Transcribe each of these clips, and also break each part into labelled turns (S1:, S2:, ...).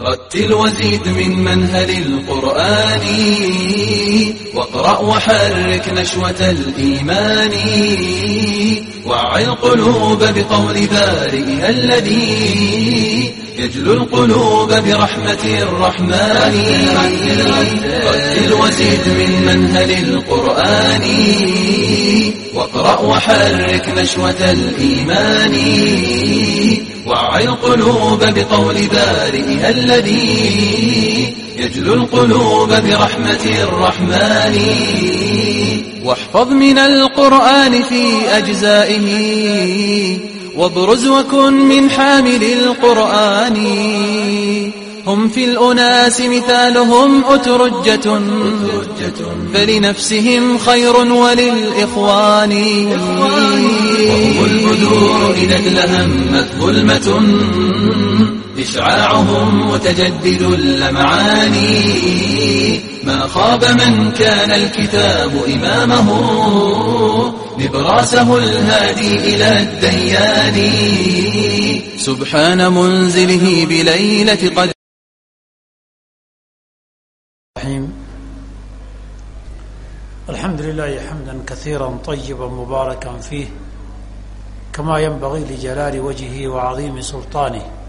S1: رتل وزيد من منهل القرآن واقرأ وحرك نشوة الإيمان وعي القلوب بقول بارئها الذي يجلو القلوب برحمة الرحمن رتل وزد من منهل القرآن واقرأ وحرك نشوة الإيمان وعي القلوب بقول بارئها الذي يجلو القلوب برحمة الرحمن واحفظ من القرآن في أجزائه وابرز وكن من حامل القرآن هم في الأناس مثالهم أترجة فلنفسهم خير وللإخوان وهم البدور إذا هم ظلمة إشعاعهم متجدد اللمعان ما خاب من كان الكتاب إمامه نبراسه الهادي إلى الديان سبحان منزله بليلة قد
S2: الحمد لله حمدا كثيرا طيبا مباركا فيه كما ينبغي لجلال وجهه وعظيم سلطانه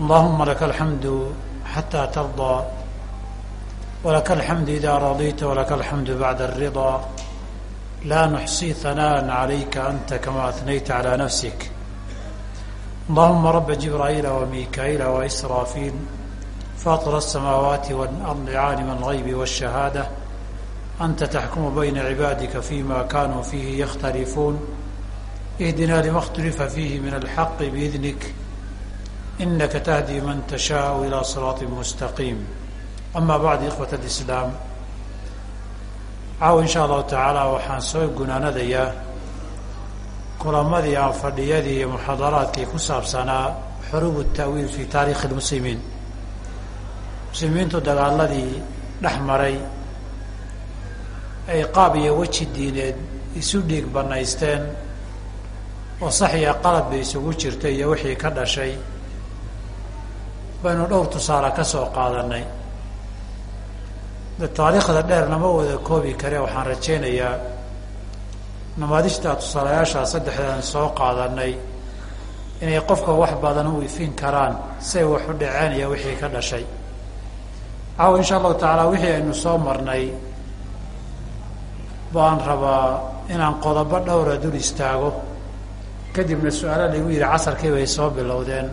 S2: اللهم لك الحمد حتى ترضى ولك الحمد إذا رضيت ولك الحمد بعد الرضا لا نحصي ثناء عليك أنت كما أثنيت على نفسك اللهم رب جبرائيل وميكائيل وإسرافيل فاطر السماوات والأرض عالم الغيب والشهادة أنت تحكم بين عبادك فيما كانوا فيه يختلفون اهدنا لما اختلف فيه من الحق بإذنك إنك تهدي من تشاء إلى صراط مستقيم أما بعد إخوة الإسلام caaw insha allahu tacaala waxaan soo gunaanadayaa kulamadii aan fadhiyadii iyo muxaadaraadkii ku saabsanaa xuruub الta'wiil fi taarikhi اlmuslimiin muslimiintu dagaaladii dhex maray ay qaab iyo weji diineed isu dhiig banaysteen oo sax iyo qalad bay isugu jirtay iyo wixii ka dhashay baynu dhowr tusaale ka soo qaadanay. Taariikhda dheer nama wada koobi kare waxaan rajaynayaa namaadijta tusaalayaashaa saddexdan soo qaadanay inay qofka wax badan u ifin karaan say wax u dhaceen iyo wixii ka dhashay. Caawa insha allahu tacaala wixii aynu soo marnay baan rabaa inaan qodobo dhowra dul istaago. Kadibna su'aala laygu yidhi casarkii bay soo bilowdeen.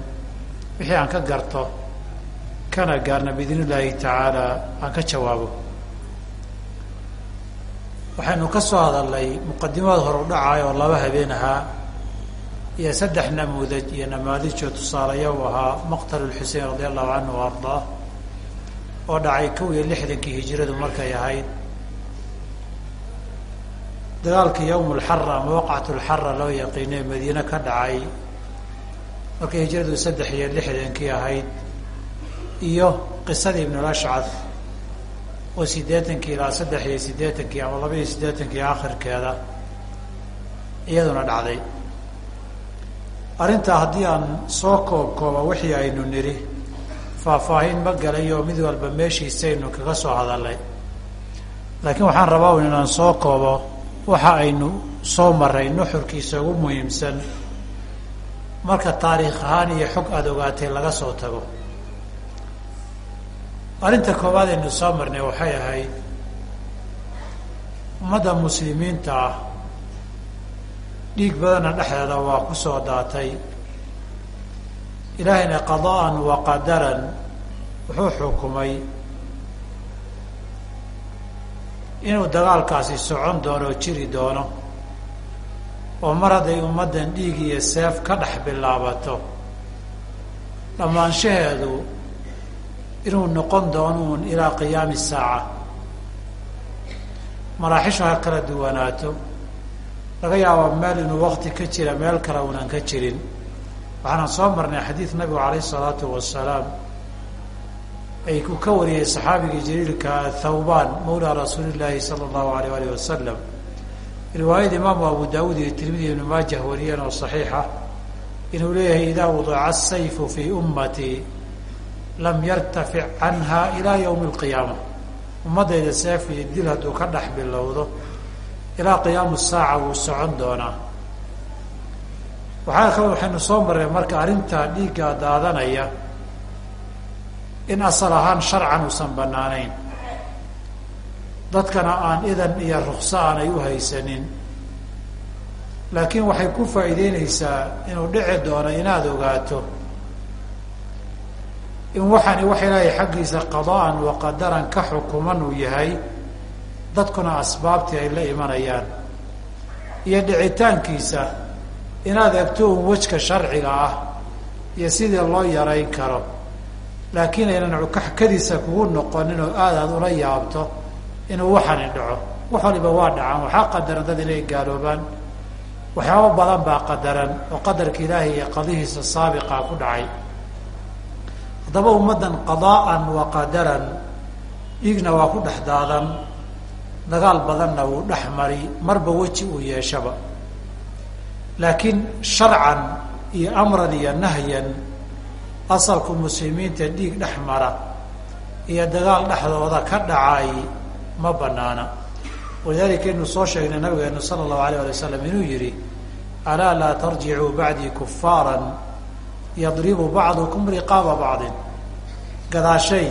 S2: Wixii aan ka garto kana gaarna biidn illaahi tacaala aan ka jawaabo. Waxaynu ka soo hadalnay muqadimaad hor u dhacaay oo laba habeen ahaa iyo saddex namuudaj iyo namaadijo tusaalayo u ahaa maqtal lxusein radia allahu canhu wa ardaa oo dhacay kow iyo lixdankii hijiradu markay ahayd. Dagaalkii yawm lxara ama waqcat lxara loo yaqiinay madiine ka dhacay markay hijiradu saddex iyo lixdankii ahayd iyo qisadii ibn lashcad oo siddeetankii ilaa saddex iyo siddeetankii ama laba iyo siddeetankii akhirkeeda iyaduna dhacday. Arrintaa haddii aan soo koob kooba wixii aynu nidhi faahfaahin ma galayo mid walba meeshiisaynu kaga soo hadalnay laakiin waxaan rabaa un inaan soo koobo waxa aynu soo maray nuxurkiisa ugu muhiimsan. Marka taariikh ahaan iyo xog aada ogaatay laga soo tago arrinta koowaad aynu soo marnay waxay ahayd ummadda muslimiinta ah dhiig badanna dhexdeeda waa ku soo daatay. Ilaahayna qada'an wa qadaran wuxuu xukumay inuu dagaalkaasi socon doono o jiri doono oo mar hadday ummaddan dhiig iyo seef ka dhex bilaabato dhammaanshaheedu inuu noqon doonuun ilaa qiyaami saaca. Maraaxishu ha kala duwanaato. Laga yaabo meel inuu wakti ka jira meel kale unan ka jirin. Waxaana soo marnay xadiid nabigu calayhi salaatu wasalaam ay ku ka wariyey saxaabigii jaliilka thawbaan mawlaa rasuuli llaahi sala allahu alayh alih wasalam. Riwaayada imaamu abu daawuud iyo tirmidi ibnu maajah wariyeen oo saxiixa. Inuu leeyahay idaa wadica asayfu fii ummatii lam yartafic canha ilaa yawmi alqiyaama. Ummaddayda seef iyo dil hadduu ka dhex bilowdo ilaa qiyaamu saaca wuu socon doonaa. Waxaa kale waxaynu soo marray marka arrintaa dhiiggaa daadanaya in asal ahaan sharcan uusan bannaanayn. Dadkana aan idan iyo rukso aanay u haysanin. Laakiin waxay ku faa'iideyneysaa inuu dhici doono inaad ogaato in waxaani wax ilaahay xaggiisa qada'an wa qadaran ka xukuman uu yahay dadkuna asbaabtii ay la imanayaan. Iyo dhicitaankiisa inaad egto un wejka sharciga ah iyo sidii loo yarayn karo. Laakiin aynan cukaxkadiisa kugu noqonin oo aad aad ula yaabto inuu waxani dhaco. Wax waliba waa dhacaan waxaa qadaran dad inay gaaloobaan. Waxyaaba badan baa qadaran oo qadarka ilaahay iyo qadihiisa saabiqa ku dhacay haddaba ummaddan qadaa'an wa qadaran dhiigna waa ku dhex daadan dagaal badanna wuu dhex mari marba weji uu yeeshaba. Laakiin sharcan iyo amran iyo nahyan asalku muslimiinta dhiig dhex mara iyo dagaal dhexdooda ka dhacay ma banaana walidalika inu soo sheegnay nabigeenu sala allahu alayh alay wasalam inuu yihi alaa laa tarjicuu bacdii kufaara yadribu bacdukum riqaaba bacdin gadaashay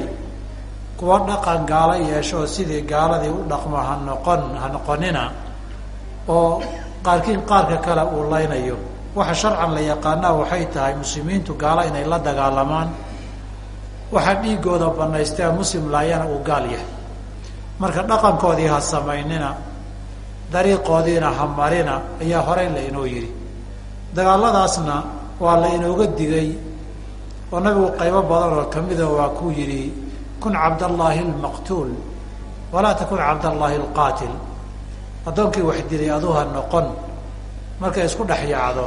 S2: kuwa dhaqan gaalo yeesho sidii gaaladii u dhaqmo ha noqon ha noqonina oo qaarkiin qaarka kale uu laynayo. Waxa sharcan la yaqaanaa waxay tahay muslimiintu gaalo inay la dagaalamaan. Waxa dhiigooda banaystee muslim laayana uu gaal yahay. Marka dhaqankoodii ha samaynina dariiqoodiina ha marina ayaa horey la inoo yidhi. Dagaaladaasna waa la inooga digay oo nabigu qaybo badan oo kamida waa kuu yidhi kun cabdallaahi almaqtuul walaa takun cabdallaahi alqaatil. Addoonkii wax dilay aduu ha noqon markay isku dhex yaacdo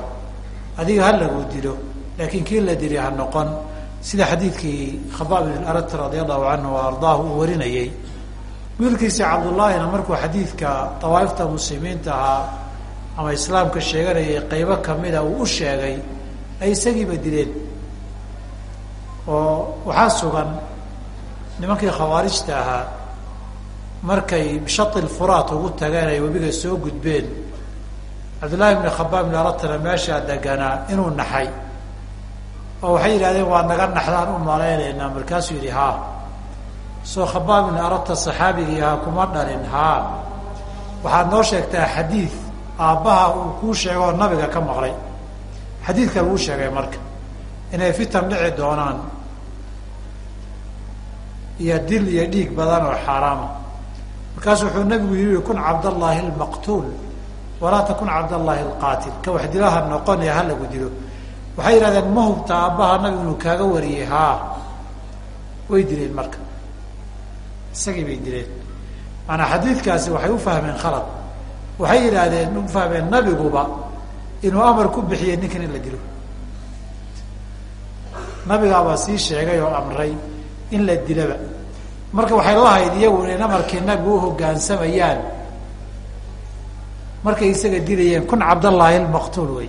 S2: adiga ha lagu dilo laakiin kii la dili ha noqon. Sida xadiidkii khabaab ibn arat radia allahu canhu wa ardaahu uu warinayey wiilkiisa cabdullaahina markuu xadiidka dawaaifta muslimiinta ahaa ama islaamka sheeganayay qaybo kamida uu u sheegay ay isagiiba dileen oo waxaa sugan nimankii khawaarijta ahaa markay bishati furaat ugu tageen ay webiga soo gudbeen. Cabdullaahi bni khabaab bni aratana meeshaa deganaa inuu naxay oo waxay yidhahdeen waa naga naxdaan u malaynaynaa markaasuu yidhi haa. Soo khabaab bni arata saxaabigii ahaa kuma dhalin. Haa. Waxaad noo sheegtaa xadiid aabbaha uu kuu sheegoo nabiga ka maqlay. Xadiidka laguu sheegay marka inay fitan dhici doonaan iyo dil iyo dhiig badan oo xaaraama markaasu wuxuu nabigu yihi kun cabdallaahi almaqtuul walaa takun cabdallaahi alqaatil. Ka wax dilaha noqon ee halagu dilo. Waxay yidhahdeen ma hubta aabbaha nabigu inuu kaaga wariyey haa way dileen marka. Isagii bay dileen. Maanaa xadiidkaasi waxay u fahmeen khalad. Waxay yidhaahdeen u fahmeen nabiguba inuu amar ku bixiyey ninkan in la dilo. Nabigaabaa sii sheegay oo amray in la dilaba. Marka waxay lahayd iyagu inay amarkii nabigu uhogaansamayaan markay isaga dilayeen kun cabdallaahi almaqtuul wey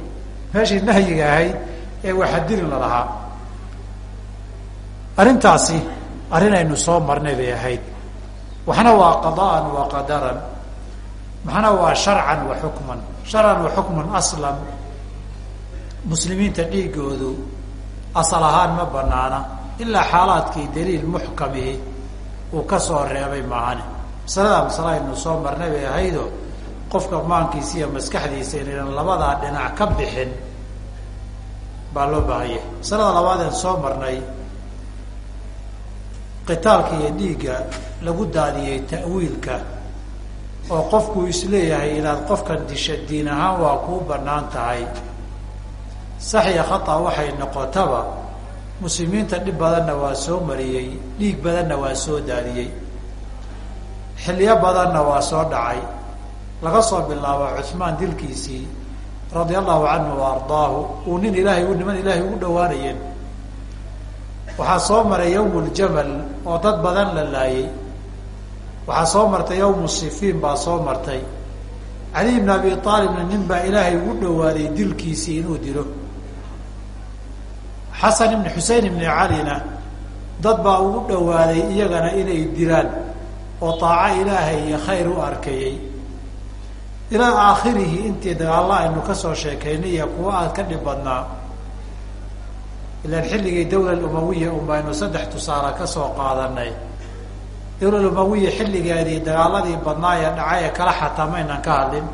S2: meeshii nahyiga ahayd ee waxadilin la lahaa. Arrintaasi arrin aynu soo marnay bay ahayd. Waxna waa qada'an wa qadaran. Maxna waa sharcan wa xukman. Sharcan wa xukman aslan. Muslimiinta dhiigoodu asal ahaan ma banaana ilaa xaalaadkii daliil muxkamihi uu ka soo reebay maahane masaladaa masale aynu soo marnay bay ahaydo qofka maankiisa iyo maskaxdiisa inaynan labadaa dhinac ka bixin baa loo baahanya masalada labaadeen soo marnay qitaalka iyo dhiigga lagu daadiyey ta'wiilka oo qofku is leeyahay inaad qofkan disha diin ahaan waa kuu bannaan tahay. Sax iyo khata waxay noqotaba muslimiinta dhib badanna waa soo mariyey dhiig badanna waa soo daadiyey xilliyo badanna waa soo dhacay. Laga soo bilaabo cuhmaan dilkiisii radia allahu canhu wa ardaahu uu nin ilaahay niman ilaahay ugu dhawaanayeen waxaa soo maray yawm ljamal oo dad badan la laayay. Waxaa soo martay yawmu sifiin baa soo martay. Cali bn abi aalibna nin baa ilaahay ugu dhawaaday dilkiisii inuu dilo xasan ibn xusein ibni calina dad baa ugu dhowaaday iyagana inay dilaan oo taaco ilaahay iyo khayr u arkayey. Ilaa aakhirihi intii dagaalla aynu ka soo sheekaynay iyo kuwa aad ka dhib badnaa ilaan xilligii dawla umawiya un baynu saddex tusaale ka soo qaadanay dawla umawiya xilligeedii dagaaladii badnaa ee dhacay ee kala xataa maynan ka hadlin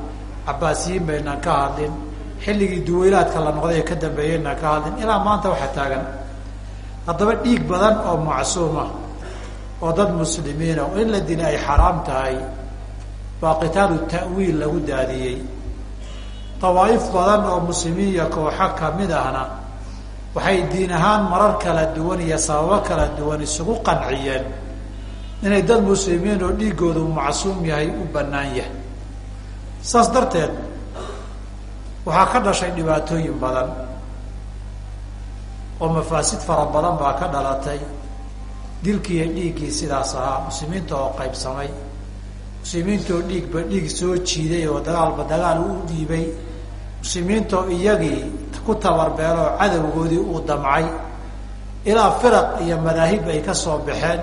S2: cabaasiyiin baynan ka hadlin xilligii duwaylaadka la noqday ka dambeeyeynan ka hadlin. Ilaa maanta waxaa taagan haddaba dhiig badan oo macsuuma oo dad muslimiina oo in la dila ay xaraam tahay baa qitaalu ta'wiil lagu daadiyey. Dawaa'if badan oo muslimiinya kooxo ka mid ahna waxay diin ahaan marar kala duwan iyo sababo kala duwan isugu qanciyeen inay dad muslimiin oo dhiigoodu macsuum yahay u bannaan yahay. Saas darteed waxaa ka dhashay dhibaatooyin badan oo mafaasid fara badan baa ka dhalatay. Dilkiiyo dhiiggii sidaas ahaa muslimiinta oo qaybsamay muslimiinta oo dhiigba dhiig soo jiiday oo dagaalba dagaal u dhiibay muslimiintaoo iyagii ku tabarbeeloo cadowgoodii uu damcay. Ilaa firaq iyo madaahib ay ka soo baxeen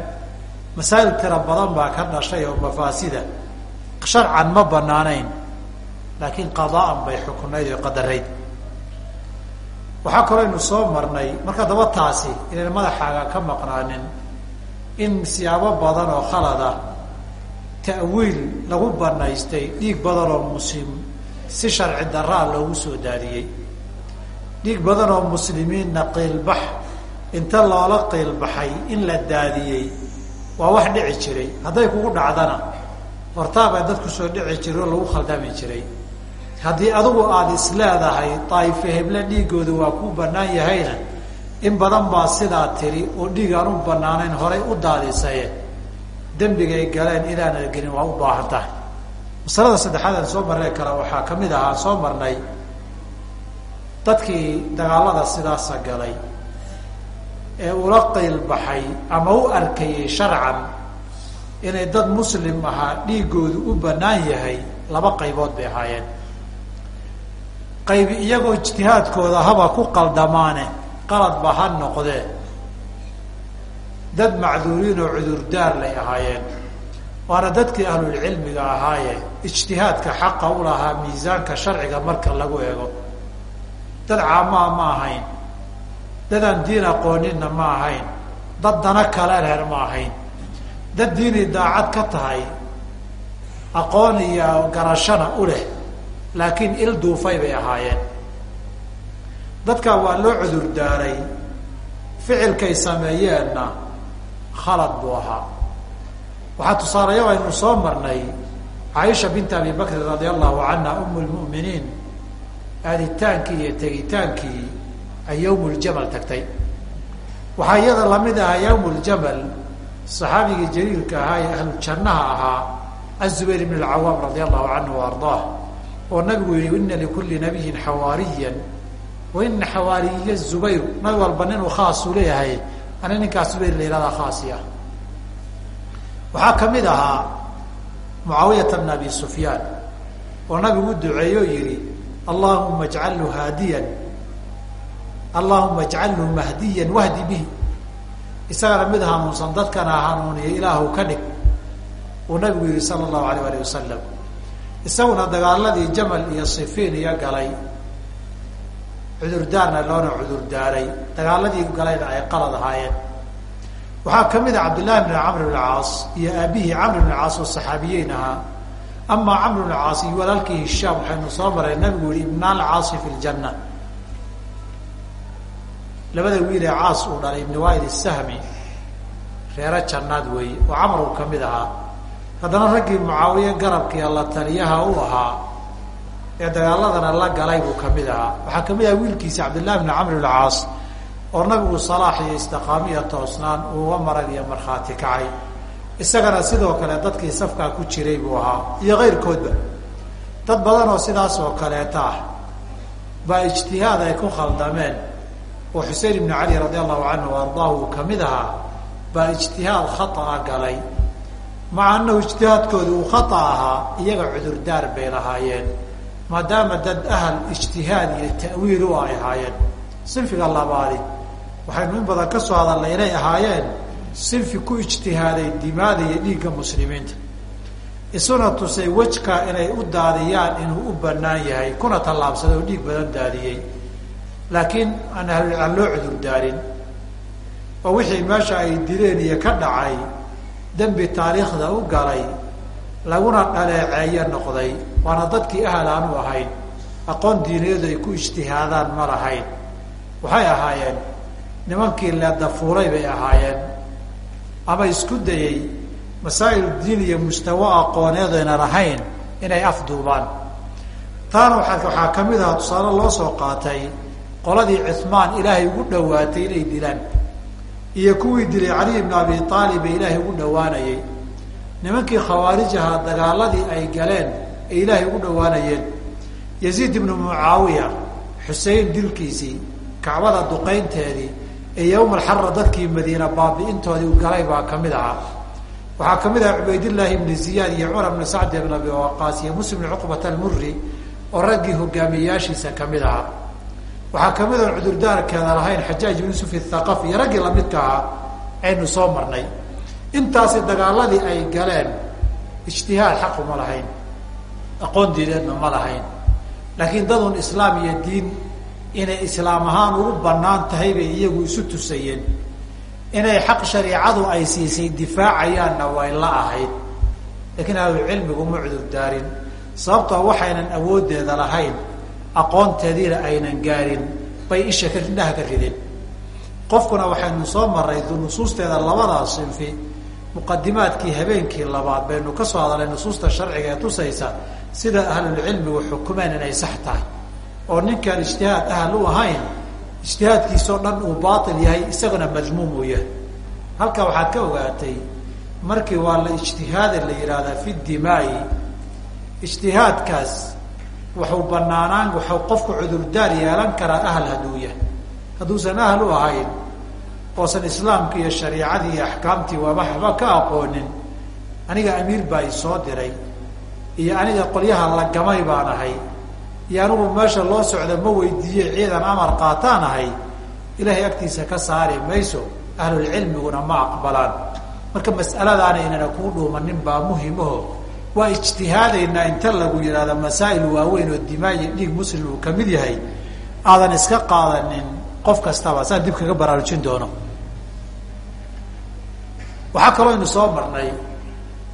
S2: masaa'il tira badan baa ka dhashay oo mafaasida. Sharcan ma banaanayn laakiin qadaa'an bay xukunayd oo qadarayd. Waxaa kalooynu soo marnay marka daba taasi inayna madaxaaga ka maqnaanin in siyaabo badan oo khalada ta'wiil lagu banaystay dhiig badan oo muslim si sharci daraa loogu soo daadiyey. Dhiig badan oo muslimiinna qiilbax inta loola qiilbaxay in la daadiyey waa wax dhici jiray. Hadday kugu dhacdana hortaabaa dadku soo dhici jiray oo lagu khaldami jiray haddii adigu aada isleedahay daa'ife heble dhiigooda waa ku bannaan yahayna in badan baa sidaa tiri oo dhiig aan u bannaanayn horay u daadisaye. Dembigay galeen inaana gelin waa u baahan tahay masalada saddexaad aan soo marnay kale waxaa ka mid ahaa soo marnay dadkii dagaalada sidaasa galay ee ula qiilbaxay ama u arkayay sharcan inay dad muslim ahaa dhiigoodu u bannaan yahay laba qaybood bay ahaayeen qaybi iyagoo ijtihaadkooda haba ku qaldamaane qaladba ha noqdee dad macduuriin oo cudurdaar lay ahaayeen waana dadkii ahlulcilmiga ahaaye. Ijtihaadka xaqa u lahaa miisaanka sharciga marka lagu eego. Dad caamaa ma ahayn dadaan diin aqooninna ma ahayn dad dana kale reer ma ahayn. Dad diinay daacad ka tahay aqoon iyo garashana u leh laakiin il duufay bay ahaayeen. Dadkaa waa loo cudurdaaray ficilkay sameeyeenna khalad buu ahaa. Waxaa tusaalayo aynu soo marnay caaisha binta abi bakrin radia allahu canha um lmu'miniin aaditaankii iyo tegitaankii ay yawm ljamal tagtay. Waxaa iyada la mid ahaa yawm ljamal saxaabigii jaliilka ahaa ee ahlu jannaha ahaa azubayr ibn alcawaam radia allahu canhu ardaah oo nabigu yihi ina likulli nabiyin xawaariyan. Wa ina xawaariya zubayr nabi walba ninuu khaasu leeyahay ani ninkaa zubayr la yihahdaa khaasi ah waxaa ka mid ahaa mucaawiyata bn abi sufyaan oo nabigu u duceeyo yihi allahuma ajcalhu haadiyan allahuma ajcalhu mahdiyan wahdi bihi. Isagana mid hanuunsan dadkana hanuuniya ilaahu ka dhig uu nabigu yihi sala allahu alayh alih wasalam isaguna dagaaladii jamal iyo sifiin iyo galay. Cudurdaarna loona cudurdaaray. Dagaaladii galayna ay qalad ahaayeen. Waxaa ka mid ah cabdillahi bn camr bn caas iyo aabihii camr bn caas oo saxaabiyeyn ahaa. Amaa camr bn caas iyo walaalkii hishaam waxaynu soo maray nabigu yihi ibnal caasi fi ljanna labada wiilee caas uu dhalay ibn wail sahmi reero jannaad weeye oo camar uu ka mid ahaa haddana raggii mucaawiye garabkiiyo la taliyaha u ahaa ee dagaaladana la galay buu ka mid ahaa. Waxaa ka mid aha wiilkiisa cabdillahi bn camr bn caas oo nabigu salaax iyo istiqaamiya toosnaan uuga marag iyo markhaati kacay. Isagana sidoo kale dadkii safkaa ku jiray buu ahaa iyo kayrkoodba dad badan oo sidaas oo kaleeta ah baa ijtihaad ay ku khaldameen. Oo xusein ibnu cali radi allahu canhu ardaahu uu ka mid ahaa baa ijtihaad khaaa galay maca anahu ijtihaadkooda uu khata ahaa iyaga cudurdaar bay lahaayeen maadaama dad ahal ijtihaad iyo ta'wiil u ay ahaayeen. Sinfiga labaadi waxaynu in badan ka soo hadalnay inay ahaayeen sinfi ku ijtihaaday dimaada iyo dhiigga muslimiinta. Isuna tusay wejka inay u daadiyaan inuu u banaan yahay kuna tallaabsaday oo dhiig badan daadiyey laakiin aan ahlulcaan loo cudur daarin oo wixii meesha ay dileen iyo ka dhacay dembi taariikhda u galay laguna dhaleeceeyo noqday waana dadkii ahal aanu ahayn aqoon diiniyadu ay ku ijtihaadaan ma lahayn. Waxay ahaayeen nimankii leedafuulay bay ahaayeen. Ama isku dayey masaa'il diin iyo mustawo aqooneed aynan ahayn inay afduubaan taana waxaa ka mid aha tusaale loo soo qaatay qoladii cuhmaan ilaahay ugu dhawaatay inay dilaan iyo kuwii dilay cali ibnu abi aalib ee ilaahay ugu dhawaanayey nimankii khawaarij ahaa dagaaladii ay galeen ee ilaahay ugu dhawaanayeen yaziid ibnu mucaawiya xusein dilkiisii kacbada duqaynteedii ee yowma alxara dadkii madiina baabi'intoodii u galay baa ka mid ahaa. Waxaa ka mid aha cubaydillaahi ibni ziyaad iyo cumar bni sacd ibn abi waqaas iyo muslim cuqbat almuri oo raggii hogaamiyayaashiisa ka mid ahaa waxaa ka mid oon cudurdaarkeeda lahayn xajaaj ibn yusuf athaqafi iyo raggii lamidka ahaa aynu soo marnay. Intaasi dagaaladii ay galeen ijtihaad xaquma lahayn aqoon diineedna ma lahayn. Laakiin dadun islaam iyo diin inay islaam ahaan ugu bannaan tahay bay iyagu isu tusayeen. Inay xaq shariicadu ay siisay difaacayaanna way la ahayd. Laakiin ahlucilmigu ma cudur daarin sababtoo waxaynan awooddeeda lahayn aqoonteediina aynan gaarin bay isha indhaha ka rideen. Qofkuna waxaynu soo maray nusuusteeda labadaa sinfi muqadimaadkii habeenkii labaad baynu ka soo hadalay nusuusta sharciga ee tusaysa sida ahlulcilmigu xukumeen inay sax tahay. Oo ninkaan ijtihaad ahal u ahayn ijtihaadkiisoo dhan uu baatil yahay isaguna madmuum uu yahay. Halkaa waxaad ka ogaatay markii waa la ijtihaada la yihahdaa fi dimaai ijtihaadkaas wuxuu banaanaan waxuu qofku cudurdaar yeelan karaa ahl hadduu hadduusan ahl u ahayn oosan islaamka iyo shariicadii iyo axkaamtii waxba ka aqoonin. Aniga amiir baa i soo diray iyo aniga qolyaha la gamay baan ahay iyo anigu meesha loo socda ma weydiiye ciidan amar qaataan ahay ilaahay agtiisa ka saari mayso ahlulcilmiguna ma aqbalaan. Marka mas'aladaana inana kuu dhuumanin baa muhimaho waa ijtihaadaynaa inta lagu yidhahda masaa'il waaweyn oo dimaayi dhiig muslim uu ka mid yahay aadan iska qaadanin qof kastaba saan dib kaga baraarujin doono. Waxaa kaloo aynu soo marnay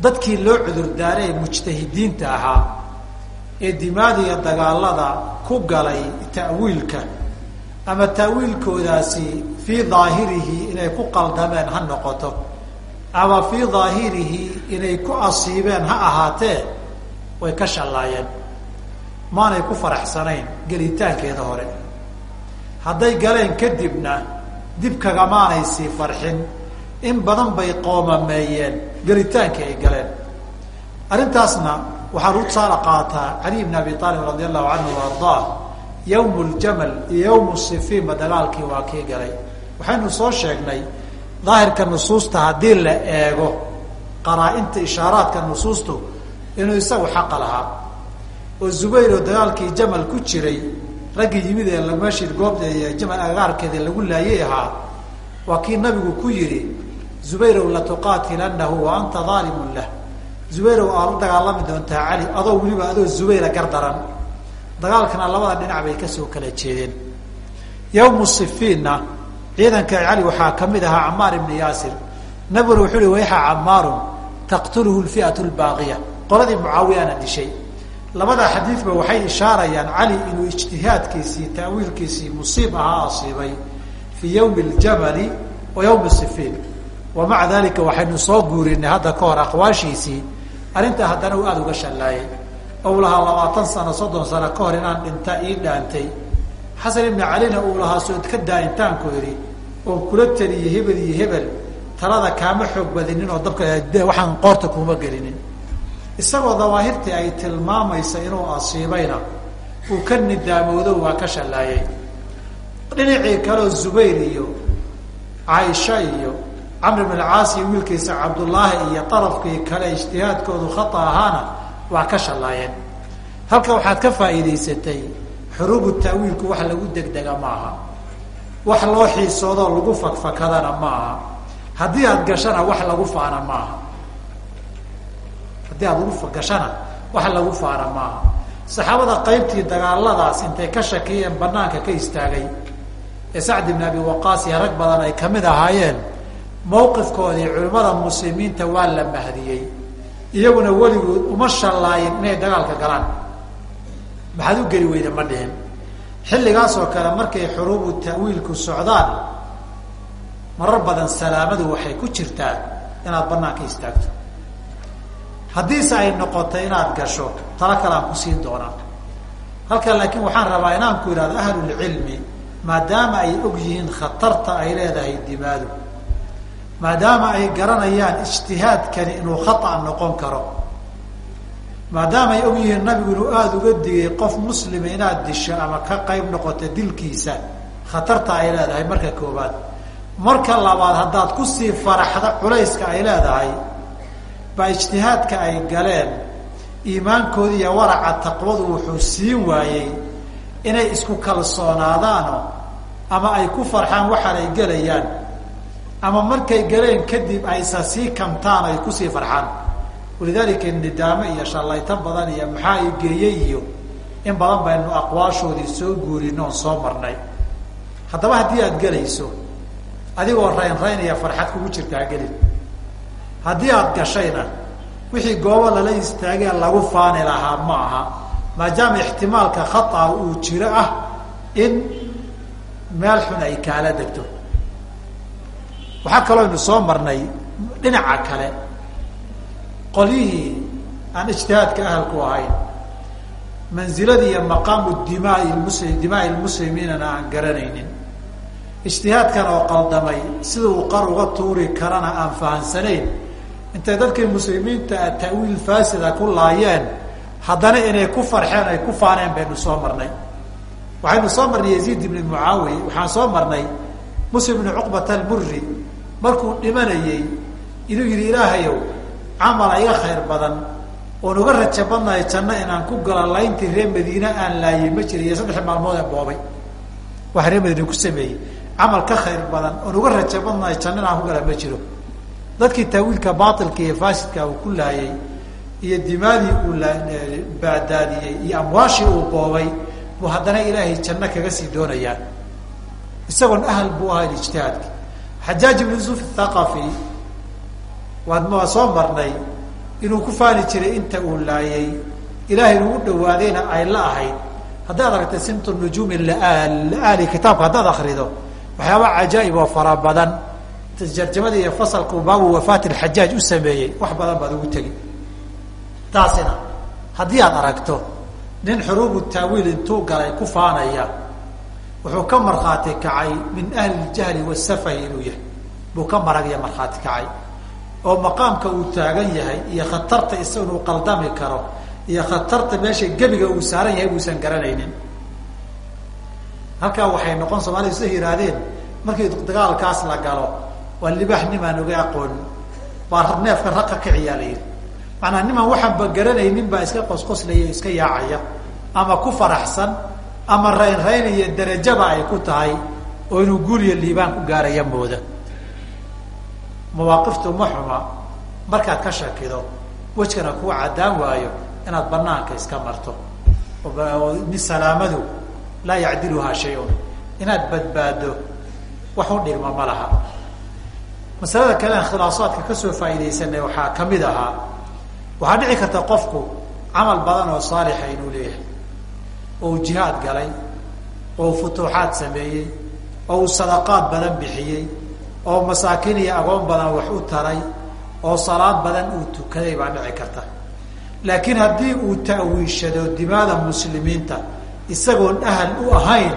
S2: dadkii loo cudurdaaray ee mujtahidiinta ahaa ee dimaada iyo dagaalada ku galay ta'wiilka ama ta'wiilkoodaasi fii daahirihi inay ku qaldameen ha noqoto ama fii daahirihi inay ku asiibeen ha ahaatee way ka shallaayeen. Maanay ku faraxsanayn gelitaankeeda hore. Hadday galeen kadibna dib kagamaanay sii farxin. In badan bay qoomameeyeen gelitaankii ay galeen. Arrintaasna waxaa lagu tusaale qaataa cali bn abi aalib radi allahu canhu ardaa yawm ljamal iyo yawm sifiinba dagaalkii waa kii galay. Waxaynu soo sheegnay daahirka nusuusta haddii la eego qaraa-inta ishaaraadka nusuustu inuu isagu xaqa lahaa. Oo zubayr oo dagaalkii jamal ku jiray raggii yimid ee meeshii goobta jamal agaarkeeda lagu laayay ahaa waa kii nabigu ku yihi zubayrow latuqaatilanahu wa anta aalimun lah. Zubayrow aa la dagaalami doontaa cali adoo weliba adoo zubayra gardaran dagaalkana labada dhinac bay ka soo kala jeedeen. Yawmu sifiinna ciidanka cali waxaa ka mid ahaa camaar ibni yaasir. Nabiguna wuxuu hi wayxa camaarun taqtuluhu lfi'atu lbaaqiya qoladii mucaawiyana dishay. Labada xadiidba waxay ishaarayaan cali inuu ijtihaadkiisii ta'wiilkiisii musiib ahaa asiibay fii yawmi ljamali wa yawmi sifiin wa dalika waxaynu soo guurinay hadda ka hor aqwaashiisii. Arrintaa haddana uu aada uga shallaayay. Ou lahaa labaatan sano soddon sano ka hor inaan dhinta ii dhaantay. Xasan ibni calina uu lahaa soodka daa'intaanku idhi oo kula taliyey hebel iyo hebel talada kaama xoog badinin oo dabka waxaan qoorta kuuma gelinin. Isagoo dawaahirtii ay tilmaamaysa inuu asiibayna uu ka nidaamoodo waa ka shallaayay. Dhinacii kaleoo zubayr iyo caaisha iyo camr ibn alcaas iyo wiilkiisa cabdullaahi iyo darafkii kale ijtihaadkoodu khata ahaana waa ka shallaayeen. Halka waxaad ka faa'iidaysatay xuruubu ta'wiilku wax lagu degdega ma aha wax loo xiisoodoo lagu fakfakadana ma aha haddii aad gashana wax lagu faana maaha. Haddii aad gashana wax lagu faana maaha. Saxaabada qaybtii dagaaladaas intay ka shakiyeen banaanka ka istaagay ee sacd ibn abi waqaas iyo rag badan ay ka mid ahaayeen mawqifkoodii culimmada muslimiinta waa la mahdiyey. Iyaguna weligood uma shallaayin inay dagaalka galaan. Maxaad u geli weyda ma dhihin xilligaas oo kale markay xuruubu ta'wiilku socdaan marar badan salaamadu waxay ku jirtaa inaad banaanka istaagto. Haddiise ay noqoto inaad gasho talo kale aan ku siin doonaa halkan laakiin waxaan rabaa inaan ku ihahdo ahlulcilmi maadaama ay og yihiin khatarta ay leedahay dimaadu maadaama ay garanayaan ijtihaadkani inuu khata noqon karo maadaama ay og yihiin nabigu inuu aada uga digay qof muslima inaad disho ama ka qayb noqoto dilkiisa khatarta ay leedahay marka koobaad marka labaad haddaad ku sii faraxda culayska ay leedahay baa ijtihaadka ay galeen iimaankoodi iyo waraca taqwadu wuxuu siin waayey inay isku kalsoonaadaano ama ay ku farxaan waxaan ay gelayaan ama markay galeen kadib aysa sii kamtaan ay ku sii farxaan walidaalika nidaame iyo shallayto badan iyo maxaa i geeyey iyo in badan baynu aqwaashoodii soo guurino oon soo marnay. Haddaba haddii aad gelayso adigoo rayn raynaya farxad kugu jirta ha gelin. Haddii aada gashayna wixii goobo lala istaagee lagu faani lahaa ma aha maadaama ixtimaalka khataa uu jiro ah in meel xun ay kaala degto. Waxaa kaloo aynu soo marnay dhinaca kale qolyihii aan ijtihaadka ahalku ahayn manziladii iyo maqaamu dimaai dimaai lmuslimiinana aan garanaynin. Ijtihaadkan oo qaldamay sida uu qar uga tuuri karana aan fahansanayn intay dadkii muslimiinta a ta'wiil faasida ku laayeen haddana inay ku farxeen ay ku faaneen baynu soo marnay. Waxaynu soo marnay yaziid ibni mucaawiya waxaan soo marnay muslim ibni cuqbata almuri markuu dhimanayey inuu yihi ilaahayow camala iga khayr badan oon uga raja badnahay janno inaan ku galo layntii reer madiine aan laayay ma jira iyo saddexi maalmood ee boobay. Waxa reer madiine ku sameeyey. Camal ka khayr badan oon uga raja badnahay janno inaan ku gala ma jiro. Dadkii taawiilka baailka iyo faasidka uu ku laayay iyo dimaadii uu baadaadiyey iyo amwaashii uu boobay buu haddana ilaahay janno kaga sii doonayaa isagoon ahal buu ahayn ijtihaadki xajaaj ibn yusuf thaqafi waad ma soo marnay inuu ku faani jiray inta uu laayay. Ilaahay ugu dhawaadayna ay la ahayd. Haddaad aragtay simt nujuumi laali kitaabka haddaad akrido waxyaaba cajaa'ib oo fara badan. Jarjamada iyo fasalku baabu wafaat alxajaaj u sameeyey wax badan baad ugu tegi. Taasina haddii aad aragto nin xuruubu taawiil intuu galay ku faanaya wuxuu ka markhaati kacay min ahli ljahli wasafahi inuu yahay. Buu ka marag iyo markhaati kacay oo maqaamka uu taagan yahay iyo khatarta is inuu qaldami karo iyo khatarta meesha gebiga uu saaran yahay buusan garanaynin. Halkaa waxay noqon soomaalida sida yihaahdeen markii dagaalkaas la galo waa libaax nimaan oga aqoonin baa neefka rag ka kiciyaa la yidhi maanaa nimaan waxaanba garanaynin baa iska qosqoslaya iska yaacaya. Ama ku faraxsan ama rayn raynaya darajaba ay ku tahay oo inuu guuliyo liibaan ku gaaraya mooda mawaaqiftu ma xuma markaad ka shakido wejkana kuu caddaan waayo inaad banaanka iska marto. Min salaamadu laa yacdiluhaa shay-un. Inaad badbaado wax u dhigma ma laha. Masalada kale aan khilaasaadka ka soo faaidaysanay waxaa ka mid ahaa waxaa dhici karta qofku camal badan oo saalixa inuu leeyahay. Oo uu jihaad galay oo uu futuuxaad sameeyey oo uu sadaqaad badan bixiyey oo masaakiin iyo agoon badan wax u taray oo salaad badan uu tukaday baa dhici karta. Laakiin haddii uu ta'wiishado dimaada muslimiinta isagoon ahal u ahayn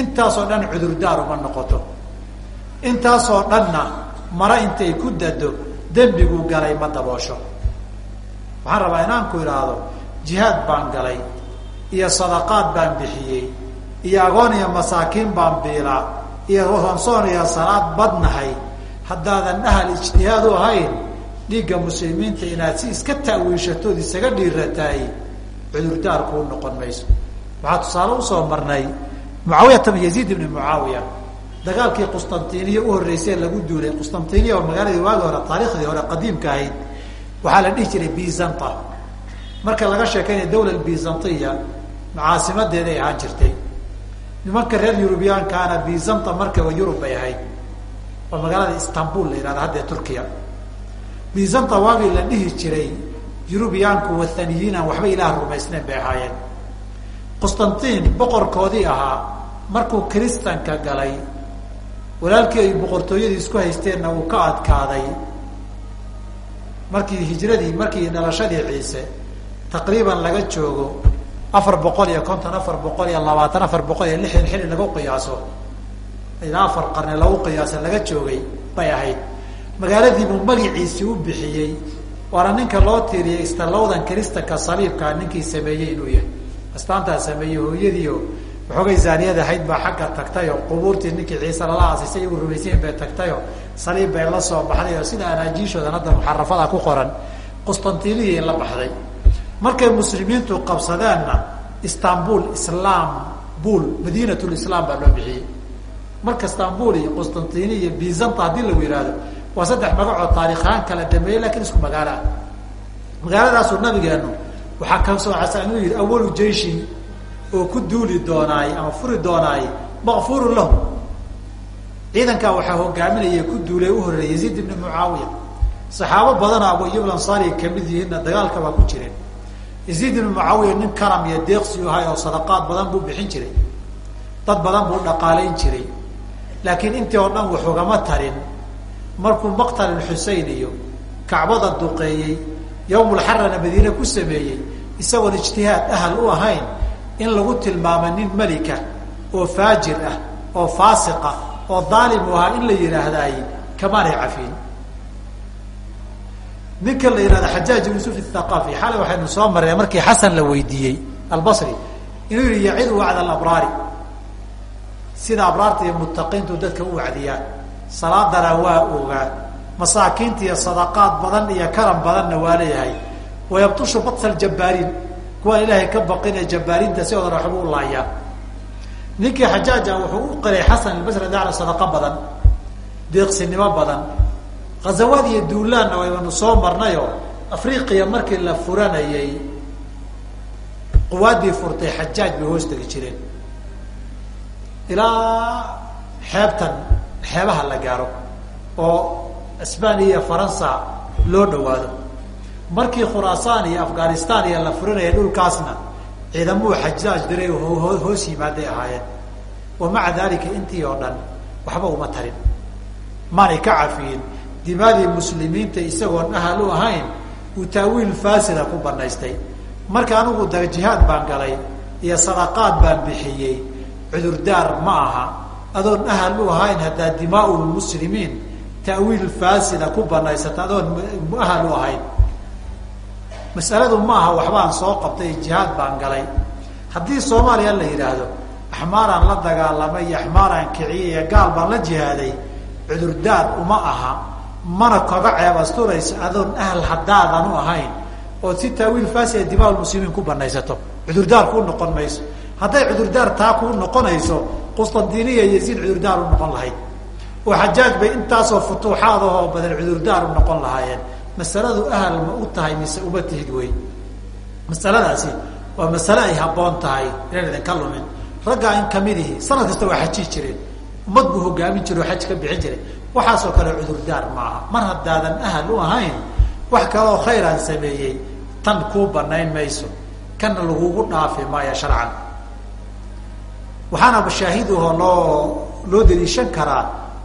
S2: intaasoo dhan cudurdaar uma noqoto. Intaasoo dhanna mara intay ku dado dembiguu galay ma daboosho. Waxaan rabaa inaan ku idhaahdo jihaad baan galay iyo sadaqaad baan bixiyey iyo agoon iyo masaakiin baan biilaa iyo ronsoon iyo salaad badnahay. Haddaadan ahal ijtihaad u ahayn dhiigga muslimiinta inaad si iska ta'wiishatood isaga dhiirataay cudurdaar kuu noqon mayso. Waxaa tusaale u soo marnay mucaawiyata bn yaziid ibni mucaawiya. Dagaalkii qustantiniya u horreysay lagu duulay qustantiniya oo magaaladii waagi hore taariikhdii hore qadiimka ahayd waxaa la dhihi jiray bizanta marka laga sheekaynaya dawla bizantiya caasimadeeday ahaan jirtay nimanka reer yurubiyaankaana bizanta markaba yurub bay ahayd. Oo magaalada istanbul la yihahda haddee turkiya bizanta waagii la dhihi jiray yurubiyaanku wathaniyiin aan waxba ilaah rumaysnayn bay ahaayeen. Qustantiin boqorkoodii ahaa markuu kristanka galay walaalkii ay boqortooyadii isku haysteenna uu ka adkaaday. Markii hijradii markii dhalashadii ciise taqriiban laga joogo afar boqol iyo konton afar boqol iyo labaatan afar boqol iyo lixdan xilli lagu qiyaaso. Ilaa afar qarni lagu qiyaaso laga joogay bay ahayd. Magaaladiibuu magiciisii u bixiyey waana ninka loo tiiriyey istalowdan kristanka saliibkaa ninkii sameeyey inuu yahay. Astaantaa sameeyey hooyadiio waxoogay zaaniyad ahayd baa xagga tagtay oo qubuurtii ninkii ciise lala aasisay iyagu rumaysayin bay tagtay oo saliib bay la soo baxday oo sida anaajiishoodan hadda muxarafada ku qoran qustantiniya la baxday markay muslimiintu qabsadeenna istanbul islam bul madiinat lislaam baa loo bixiyey. Marka istanbul iyo qustantini iyo bizanta haddii lagu yihahdo waa saddex magacoo taarikhaan kala dambeeyey laakiin isku magaalo ah magaaladaasuu nabigeenu waxaa ka soo casa inuu yihi awalu jeishin oo ku duuli doonaay ama furi doonaay makfurun lahu. Ciidankaa waxaa hogaaminaya ku duulay u horeeyay yaziid ibni mucaawiya. Saxaabo badana abu ayub ansari ka mid yihiinna dagaalka baa ku jireen yaziid ibni mucaawiya nin karam iyo deeqsi u ahay oo sadaqaad badan buu bixin jiray. Dad badan buu dhaqaalayn jiray. Laakiin intii oo dhan waxugama tarin. Markuu maqtal xusein iyo kacbada duqeeyey yawmulxarana madiine ku sameeyey isagoon ijtihaad ahal u ahayn in lagu tilmaamo nin melika oo faajir ah oo faasiqa oo daalim u ahaa in la yidhaahdaay kamaanay cafiin ninka la yihahda xajaaj ibn yusuf athaqafi xalay waxaynu soo mareen markii xasan la weydiiyey albasri inuu yihi yacid wacd alabraari. Sida abraarta iyo muttaqiintu dadka u wacdiyaan. Salaadana waa ogaa masaakiinta iyo sadaqaad badan iyo karam badanna waa leeyahay. Wayabtushu batsa ljabbaariin kuwaan ilaahay ka baqinee jabbaariinta si odan waxba u laayaa ninkii xajaaja wuxuu u qiray xasan albasri dacla sadaqo badan deeqsinimo badan ghazawaad iyo duulaanna waybanu soo marnayoo afriqiya markii la furanayay quwaadii furtay xajaaj bay hoos tegi jireen. Ilaa xeebtan xeebaha la gaaro oo isbaniya iyo faransa loo dhawaado markii khuraasaan iyo afghanistan iyo la furinaya dhulkaasna ciidamuu xajaaj diray hoos yimaaday ahaayeen. Wa maca dalika intii oo dhan waxba uma tarin. Maanay ka cafiyin dimaadii muslimiinta isagoon ahal u ahayn uu taawiil faasida ku banaystay marka anigu jihaad baan galay iyo sadaqaad baan bixiyey cudurdaar ma aha. Adoon ahal u ahayn haddaa dimaa lmuslimiin ta'wiil faasida ku banaysata adoon ahal u ahayn. Masaladu ma aha waxbaan soo qabtay jihaad baan galay. Haddii soomaaliya la yidhaahdo axmaaraan la dagaalamay iyo axmaaraan kiciyay gaal baan la jihaaday cudurdaar uma aha mana kaga ceeb asturayso adoon ahal haddaadan u ahayn ood si taawiil faasida dimaa lmuslimiin ku banaysato cudurdaar kuu noqon mayso. Hadday cudurdaar taa kuu noqonayso qustantiniya yaziid cudurdaar u noqon lahayd. Oo xajaaj bay intaasoo futuuxaad ahoo badan cudurdaar u noqon lahaayeen. Masaladu ahal ma u tahay mise uma tihid wey masaladaasi waa masale ay habboon tahay inaan idinka lumin. Raggaa in kamidihi sanad kasta waa xajii jireen ummad buu hogaamin jire oo xaj ka bixin jiray waxaasoo kale cudurdaar maaha. Mar haddaadan ahal u ahayn wax kaleoo khayraan sameeyey tan kuu banayn mayso. Kana lagugu dhaafi maayo sharcan. Waxaana shaahiduho loo loo daliishan karaa.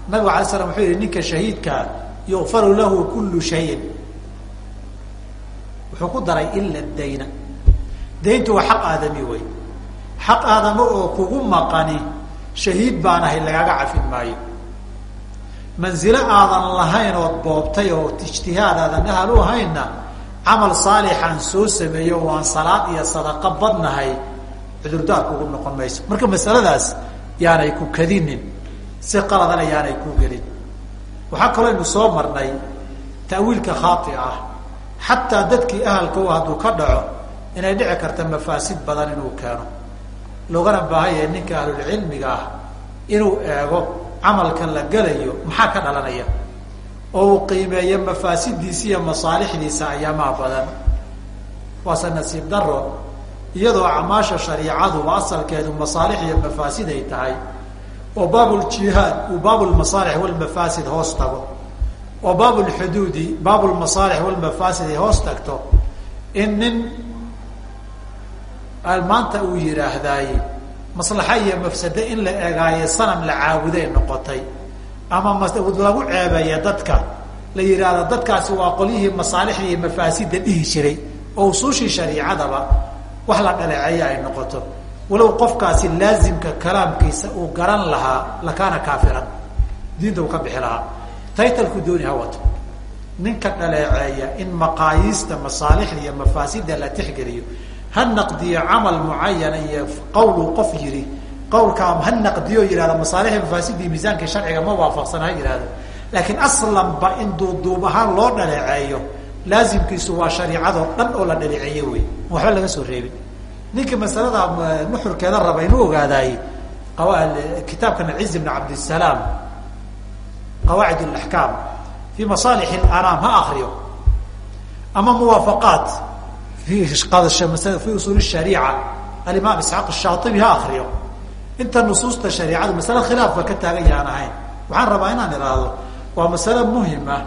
S2: Nabigu alay slam wuxuu yihi ninka shahiidkaa yukfaru lahu kullu shayin. Wuxuu ku daray ila dayna. Dayntu waa xaq aadami wey xaq aadamo oo kugu maqani shahiid baan ahay lagaaga cafin maayo manzilo aadan lahayn ood boobtay oo ijtihaad aadan ahal u ahaynna camal saalixaan soo sameeyo waan salaad iyo sadaqo badnahay cudurdaar kugu noqon mayso. Marka masaladaas yaanay ku kadinin si qaladana yaanay ku gelin. Waxaa kaloo aynu soo marnay ta'wiilka khaati ah. Xataa dadkii ahalka u hadduu ka dhaco inay dhici karta mafaasid badan inuu keeno. Loogana baahan yahay ninka ahlulcilmiga ah inuu eego camalkan la gelayo maxaa ka dhalanaya? Oo uu qiimeeyo mafaasidiisa iyo masaalixdiisa ayaamaha badan. Waase nasiib daro iyadoo acmaasha shariicaduba asalkeedu masaalix iyo mafaasid ay tahay oo baabuljihaad uu baabulmasaalix walmafaasid hoos tago. Oo baabulxuduudi baabulmasaalix walmafaasid ay hoos tagto. In nin maanta uu yidhaahdaay maslaxa iyo mafsade in la egaayo sanam la caabuday noqotay. Ama lagu ceebeeya dadka la yidhaahdo dadkaasi waa qolyihii masaalixda iyo mafaasida dhihi jiray oo usuushii shariicadaba wax la dhaleeceeya ay noqoto. Walow qofkaasi laazimka kalaamkiisa uu garan lahaa lakaana kaafiran. Diinta uu ka bixi lahaa. Taytalku dooni ha wato. Ninka dhaleeceeya in maqaayiista masaalixda iyo mafaasida la tixgeliyo ha naqdiyo camal mucayana iyo qawluu qof yiri qawlkaa ha naqdiyo yihahdo masaalixda mafaasidii miisaanka sharciga ma waafaqsan ha yihahdo laakiin aslanba in duuduub ahaan loo dhaleeceeyo laazimkiisu waa shariicadoo dhan oo la dhaleeceeye wey waxba laga soo reebin. Ninka masalada nuxurkeeda raba inuu ogaadaayey kitaabkan ciz bn cabdisalaam qawaacid alaxkaam fi masaalix alanaam ha akriyo ama muwaafaqaat fi usuul shariica. Alimaam isxaaq shaaibi ha akriyo inta nusuusta shariicadu masale khilaafba ka taagan yahaan ahayn waxaan rabaa inaan ihaahdo waa masale muhiim ah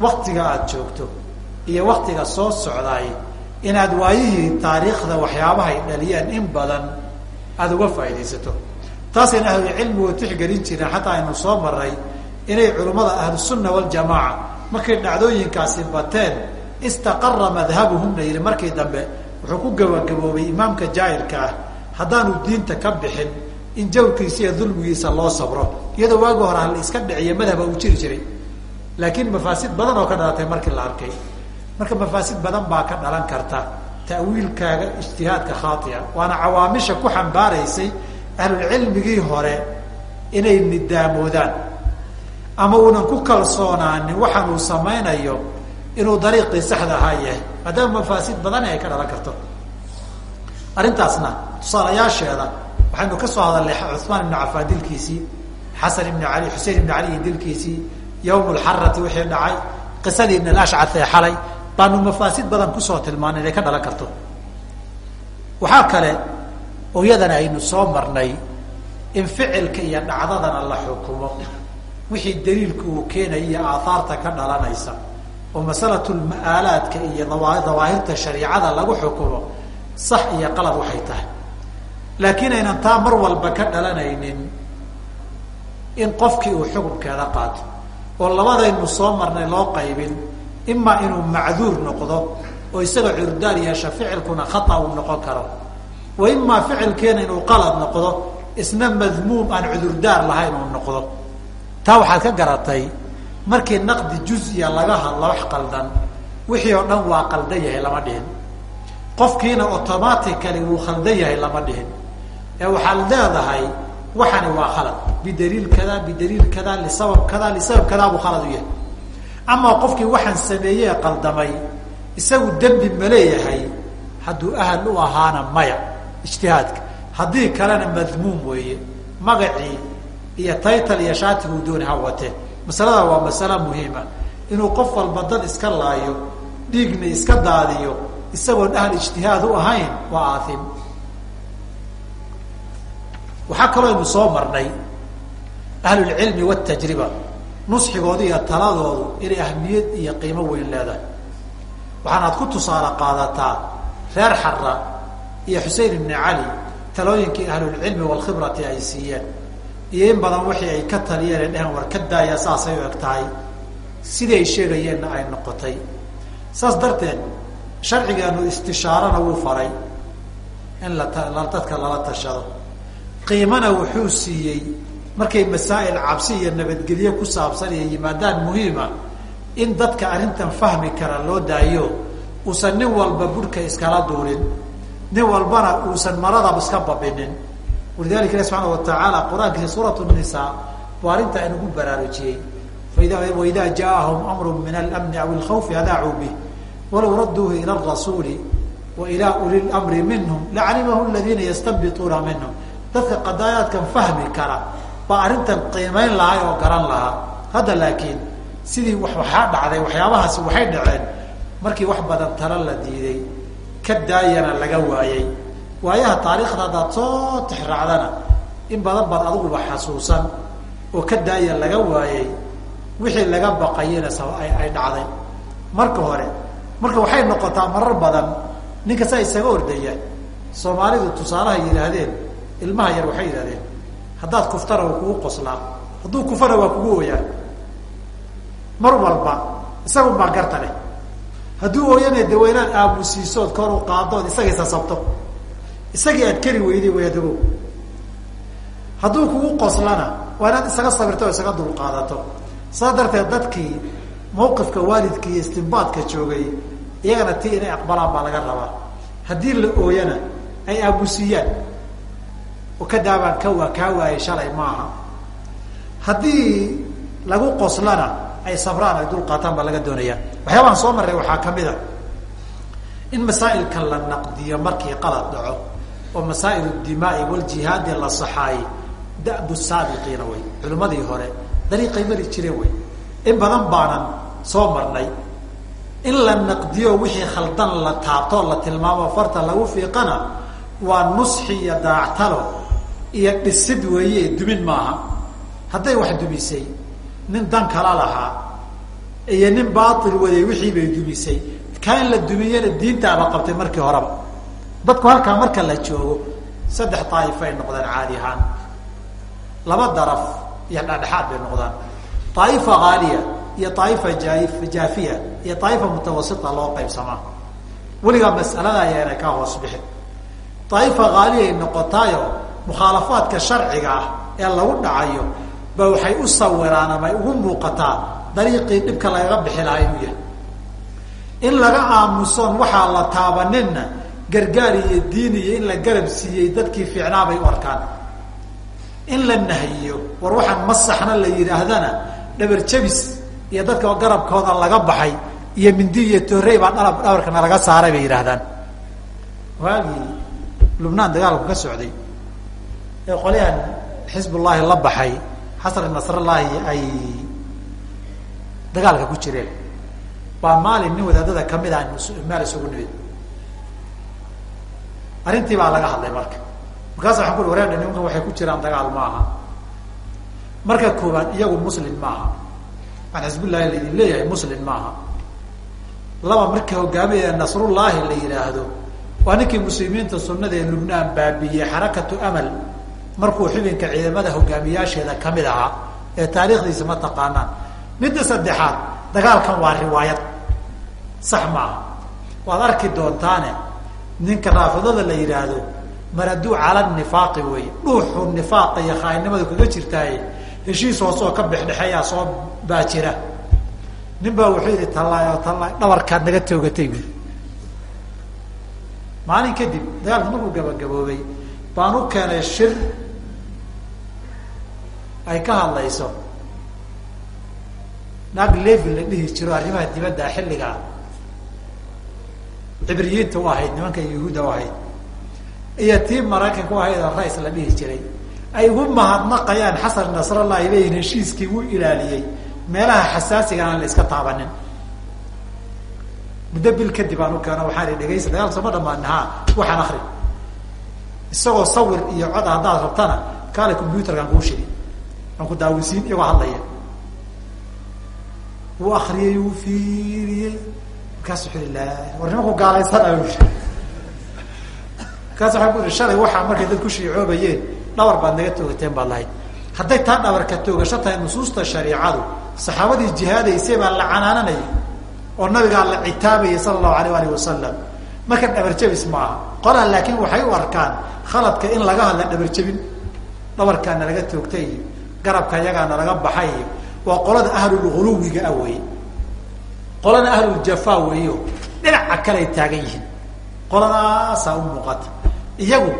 S2: waktiga aada joogto iyo waktiga soo socdaay inaad waayihii taariikhda waxyaabahay dhaliyeen in badan aada uga faaidaysato taasayna ahlucilmigu tixgelin jireen xataa aynu soo maray inay culimmada ahlusunna waljamaaca markay dhacdooyinkaasi bateen istaqara madhabuhum la yihi markii dambe wuxuu ku gabagaboobay imaamka jaahilka ah haddaanu diinta ka bixin in jawrkiisa iyo dulmigiisa loo sabro. Iyadoo waagi hore hal iska dhiciyo madhaba uu jiri jiray. Laakiin mafaasid badan oo ka dhalatay markii la arkay. Marka mafaasid badan baa ka dhalan karta. Ta'wiilkaaga ijtihaadka khaatia waana cawaamisha ku xambaaraysay ahlulcilmigii hore inay nidaamoodaan. Ama uunan ku kalsoonaanin waxaan uu samaynayo inuu dariiqii saxda ahaa yahay. Maadaama mafaasid badani ay ka dhalan karto. Arrintaasna tusaalayaasheeda waxaynu ka soo hadalnay cuثmaan ibnu cafaan dilkiisii xasan ibn ali xusein ibn caliyi dilkiisii yawm lxarati wixii dhacay qisadii ibn alashcad ee xalay baanu mafaasid badan ku soo tilmaanay inay ka dhalan karto. Waxaa kale oo aynu soo marnay in ficilka iyo dhacdadana la xukumo. Wixii daliilka uu keenaya iyo aahaarta ka dhalanaysa oo masalatu lma'aalaadka iyo dawaahirta shariicada lagu xukumo sax iyo qalad waxay tahay. Laakiin aynan taa mar walba ka dhalanaynin in qofkii uu xukunkeeda qaato oo labadaynu soo marnay loo qaybin imaa inuu macduur noqdo oo isaga curdaar yeesha ficilkuna khata uu noqon karo wa imaa ficilkeena inuu qalad noqdo isna madmuum aan cudurdaar lahayn uu noqdo. Taa waxaad ka garatay markii naqdi juzya laga hadlo wax qaldan wixii oo dhan waa qaldan yahay lama dhihin. Qofkiina automatically wuu khaldan yahay lama dhihin. Ee waxaad leedahay waxani waa khalad. Bidaliil kada bidaliil kada lisabab kada lisabab kadaa buu khalad u yahay. Amaa qofkii waxaan sameeyee qaldamay isagu dembi ma leeyahay hadduu ahal u ahaana maya ijtihaadka. Haddii kalena madmuum weeye magacii iyo taytal iyo shaatiguu dooni ha watee masalada waa masala muhiima. Inuu qof walba dad iska laayo dhiigna iska daadiyo isagoon ahal ijtihaad u ahayn waa aaim waxaa kaloo aynu soo marnay ahlulcilmi wاtajriba nusxigoodu iyo taladoodu inay ahmiyad iyo qiimo weyn leedahay. Waxaanaad ku tusaale qaadataa reer xara iyo xusein ibni cali talooyinkii ahlulcilmi waalkhibrati ay siiyeen iyo in badan wixii ay ka taliyeen ay dheheen war ka daaya saasay u eg tahay sidii ay sheegayeenna ay noqotay. Saas darteed sharcigeenu istishaarana wuu faray in la dadka lala tashado. Qiimana wuxuu siiyey markay masaa'il cabsi iyo nabadgelyo ku saabsan iyo yimaadaan muhiima in dadka arrintan fahmi kara loo daayo. Uusan nin walba budhka iskala duulin nin walbana uusan maradaba iska babinin walidalika ilahi subxaana watacaala qur'aankiisa suurat nisaa buu arrintaa inagu baraarujiyey. Faida waida jaaahum amru min almni aw ilkhawfi adaacuu bih walow radduuhu ila rasuuli wa ilaa uli lmri minhum lacalimahu ladiina yastanbituuna minhum. Dadka qadaayaadkan fahmi kara baa arrintan qiimayn lahay oo garan lahaa. Hadda laakiin sidii wax waxaa dhacday waxyaabahaasi waxay dhaceen markii wax badan talo la diiday ka daayana laga waayey waayaha taariikhda haddaad soo tixraacdana in badan baad adiguba xasuusan oo ka daaya laga waayey wixii laga baqayena ay dhacday. Marka hore marka waxay noqotaa marar badan ninka saa isaga ordaya soomaalidu tusaalaha yidhaahdeen ilmaha yar waxay yidhahdeen haddaad kuftana waa kugu qoslaa hadduu kufana waa kugu ooyaa. Mar walba isagun baa garta leh. Hadduu ooyana inaad aamusiisood kor u qaadood isagii sasabto isagii aad keri weyday wayadago hadduu kugu qoslana waa inaad isaga sabirto o isaga dulqaadato saa darteed dadkii mawqifka waalidka iyo istimbaadka joogay iyagana ti inay aqbalaan baa laga rabaa. Haddii la ooyana ay aamusiiyaan oo ka daabaan ka waa kaa waayay shalay maaha. Haddii lagu qoslana ay sabraan ay dulqaataan baa laga doonaya. Waxyaabahan soo marray waxaa ka mid a. In masaa'ilka la naqdiyo markii qalad dhaco oo masaa'il dimaai waljihaadi la saxaay dabu saabiqiina wey culimmadii hore dariiqay mari jireen wey in badan baanan soo marnay in la naqdiyo wixii khaldan la taabtoo la tilmaamo farta lagu fiiqana waa nusxi iyo daactalo iyo dhisid weeye dumin maaha. Hadday wax dumisay nin dan kala lahaa iyo nin baatil waday wixii bay dumisay. Kaa in la dumiyana diintaaba qabtay markii horeba dadku halkaa marka la joogo saddex daa'ifay noqdaan caadi ahaan. Laba daraf iyo dhexdhexaad bay noqdaan. Daaifa haaliya iyo daaifa jaafiya iyo daaifa mutawasita loo qaybsamaa. Weligaa mas'alada ayaana ka hoos bixin daaifa haaliyay noqotaayo mukhaalafaadka sharciga ah ee lagu dhacayo ba waxay u sawiraan ama ay ugu muuqataa dariiqii dhibka lagaga bixi lahaa inuu yahay. In laga aamusoon waxaa la taabaninna gargaar iyo diin iyo in la garab siiyey dadkii fiicnaa bay u arkaan. In la nahiyo war waxaan masaxna la yidhaahdana dhabar jabis iyo dadka garabkooda laga baxay iyo mindi iyo torey baa dhalab dhabarkana laga saaray bay yidhaahdaan. Waagii lubnaan dagaalku ka socday ee qolyahan xisbullaahi la baxay xasan nasrallaahi ay dagaalka ku jireen. Baa maalin nin wadaadada ka mid ah meel isugu nimid arrintii baa laga hadlay marka. Markaas waxaan ku wareerdha nimankan waxay ku jiraan dagaal maaha. Marka koowaad iyagu muslim maaha. Aan xisbullaahi laydin leeyahay muslim maaha. Laba marka hogaamiyee nasrullaahi la yidhaahdo waa ninkii muslimiinta sunada ee lubnaan baabiyey xarakatu amal. Markuu xubinka ciidamada hogaamiyaasheeda ka mid ahaa ee taariikhdiisa ma taqaanaan. Midda saddexaad dagaalkan waa riwaayad. Sax maaha. Waad arki doontaane ninka raafidada la yidhaahdo maraduu cala nifaaqi wey dhuuxu nifaaqa iyo khaainimadu kaga jirtaaye heshiis hoosoo ka bexdhexeeyaa soo baajira. Nin baa wuxuu yidhi tallaay oo tallaay dhabarkaad naga toogatay buui maalin kadib dagaalka markuu gabagaboobay baan u keenay shir ay ka hadlayso. Naag levi la dhihi jiro arrimaha dibadda xilligaa cibriyiinta u ahayd nimanka yahuudda u ahayd. Iyo tii maraykanka u ahayd rais la dhihi jiray. Ay ugu mahadnaqayaan xasan nasrallahi leeyihiin heshiiskii wuu ilaaliyey. Meelaha xasaasigana aan la iska taabanin. Muddo bil kadib aan u keeno waxaan i dhegaysa dagaalka sooma dhamaan haa waxaan akri isagoo sawir iyo cod haddaad rabtana kaale combyuterkaan kuu shidi aan ku daawisiin iyagoo hadlaya. Wuu akriyey wuu fiiriyey markaasu war nimanku gaalaysana markaas waxaa ku ihi shalay waxaa markay dad ku shiicoobayeen dhabar baad naga toogateen baad lahayd. Hadday taa dhabarka toogasho tahay nusuusta shariicadu saxaabadii jihaadaysay baa la canaananayay oo nabigaa la citaabayay sala allahu alayh alih wasalam marka dhabar jabis maaha qolaa laakiin waxay u arkaan khaladka in laga hadla dhabar jabin. Dhabarkaana laga toogtay iyo garabka iyagaana laga baxay. Iyo waa qolada ahlulghuluwiga ah wey qolada ahluljafaa weeyo. Dhinaca kale ay taagan yihiin. Qoladaasaa u muuqata. Iyagu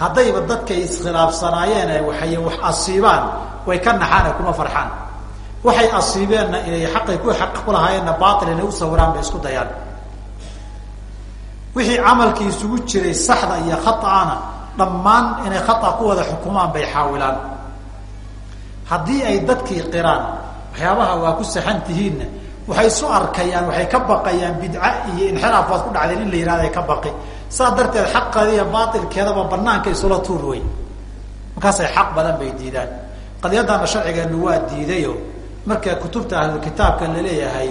S2: haddayba dadkay iskhilaafsanaayeen waxay wax asiibaan way ka naxaan kuma farxaan. Waxay asiibeenna inay xaqay ku xaq kulahaayeenna baatil inay u sawiraan bay isku dayaan. Wixii camalkii isugu jiray saxda iyo khata'ana dhammaan inay khata ku wada xukumaan bay xaawilaan. Haddii ay dadkii qiraan waxyaabaha waa ku saxan tihiinna waxay isu arkayaan waxay ka baqayaan bidca iyo inxiraaf waad ku dhacdeen in la yihahda ka baqi. Saa darteed xaqeeda iyo baailkeedaba banaanka isula tuur wey markaasay xaq badan bay diidaan. Qadiyadana sharcigeenu waa diidayo. Marka kutubta ahlukitaabka la leeyahay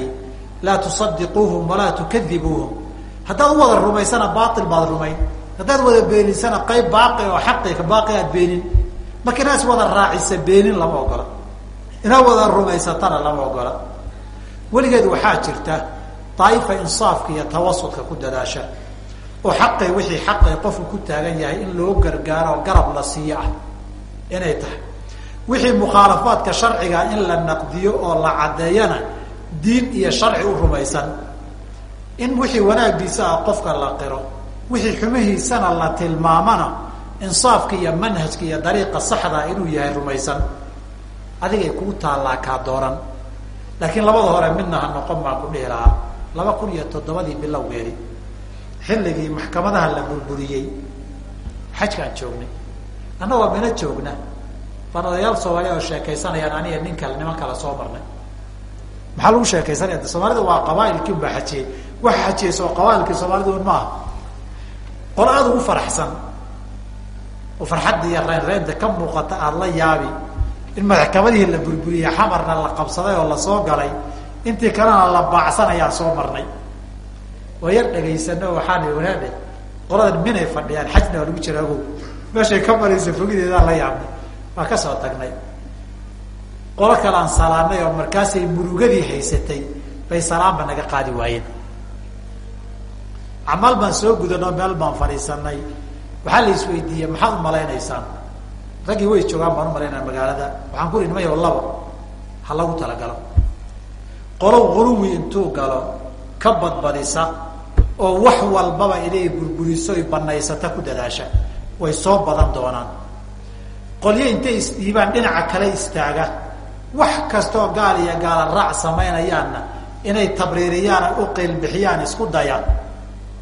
S2: laa tusadiquuhum walaa tukadibuuhum haddaad u wada rumaysana baail baad rumayn. Haddaad wada beenisana qayb baaqi oo xaqiika baaqi aad beenin. Marka inaad wada raacisa beenin lama ogola. Inaad wada rumaysatana lama ogola weligeed waxaa jirta daaifa insaafka iyo tawasudka ku dadaasha oo xaqay wixii xaqay qofku ku taagan yahay in loo gargaaro garab la siiyo ah inay tahay. Wixii mukhaalafaadka sharciga in la naqdiyo oo la caddeeyana diin iyo sharci u rumaysan. In wixii wanaagiisa ah qofka la qiro wixii xumihiisana la tilmaamana insaafka iyo manhajka iyo dariiqa saxdaa inuu yahay rumaysan. Adigay kuu taallaa kaa dooran laakiin labada hore midna ha noqon baan ku dhihi lahaa laba kun iyo toddobadii bilowgeedi xilligii maxkamadaha la burburiyey. Xajkaan joognay. Annagoo mina joogna baan odayaal soomaaliya oo sheekaysanayaan aniga nin kale niman kale soo marnay. Maxaa lagu sheekaysanaya? Soomaalida waa qabaailkii unbaa xajiyey. Waxa xajiyeysa oo qabaailkii soomaalida un maaha qolo aada ugu faraxsan oo farxadda iyo reynreynta ka muuqata aada la yaabi in maxkamadihii la burburiyey xamarna la qabsaday oo la soo galay intii kalena la baacsanayaan soo marnay. Waa yar dhagaysano waxaan wanaade qoladan minay fadhiyaan xajna waa lagu jira agow meeshay ka maraysa fogideedaan la yaabnay. Waa ka soo tagnay. Qolo kale aan salaanay oo markaasay murugadii haysatay bay salaamba naga qaadi waayeen. Acmaal baan soo gudanoo meel baan fadhiisanay waxaa la isweydiiyey maxaad umalaynaysaan raggii way joogaan baan umalaynaa magaalada. Waxaan ku ri nimayo labo. Ha lagu talagalo. Qolow quluwi intuu galo ka badbadisa oo wax walbaba inay burburiso y banaysata ku dadaasha. Way soo badan doonaan. Qolyo intay isdhiibaan dhinaca kale istaaga. Wax kastaoo gaal iyo gaala raac samaynayaanna inay tabriiriyaan u qiilbixiyaan isku dayaan.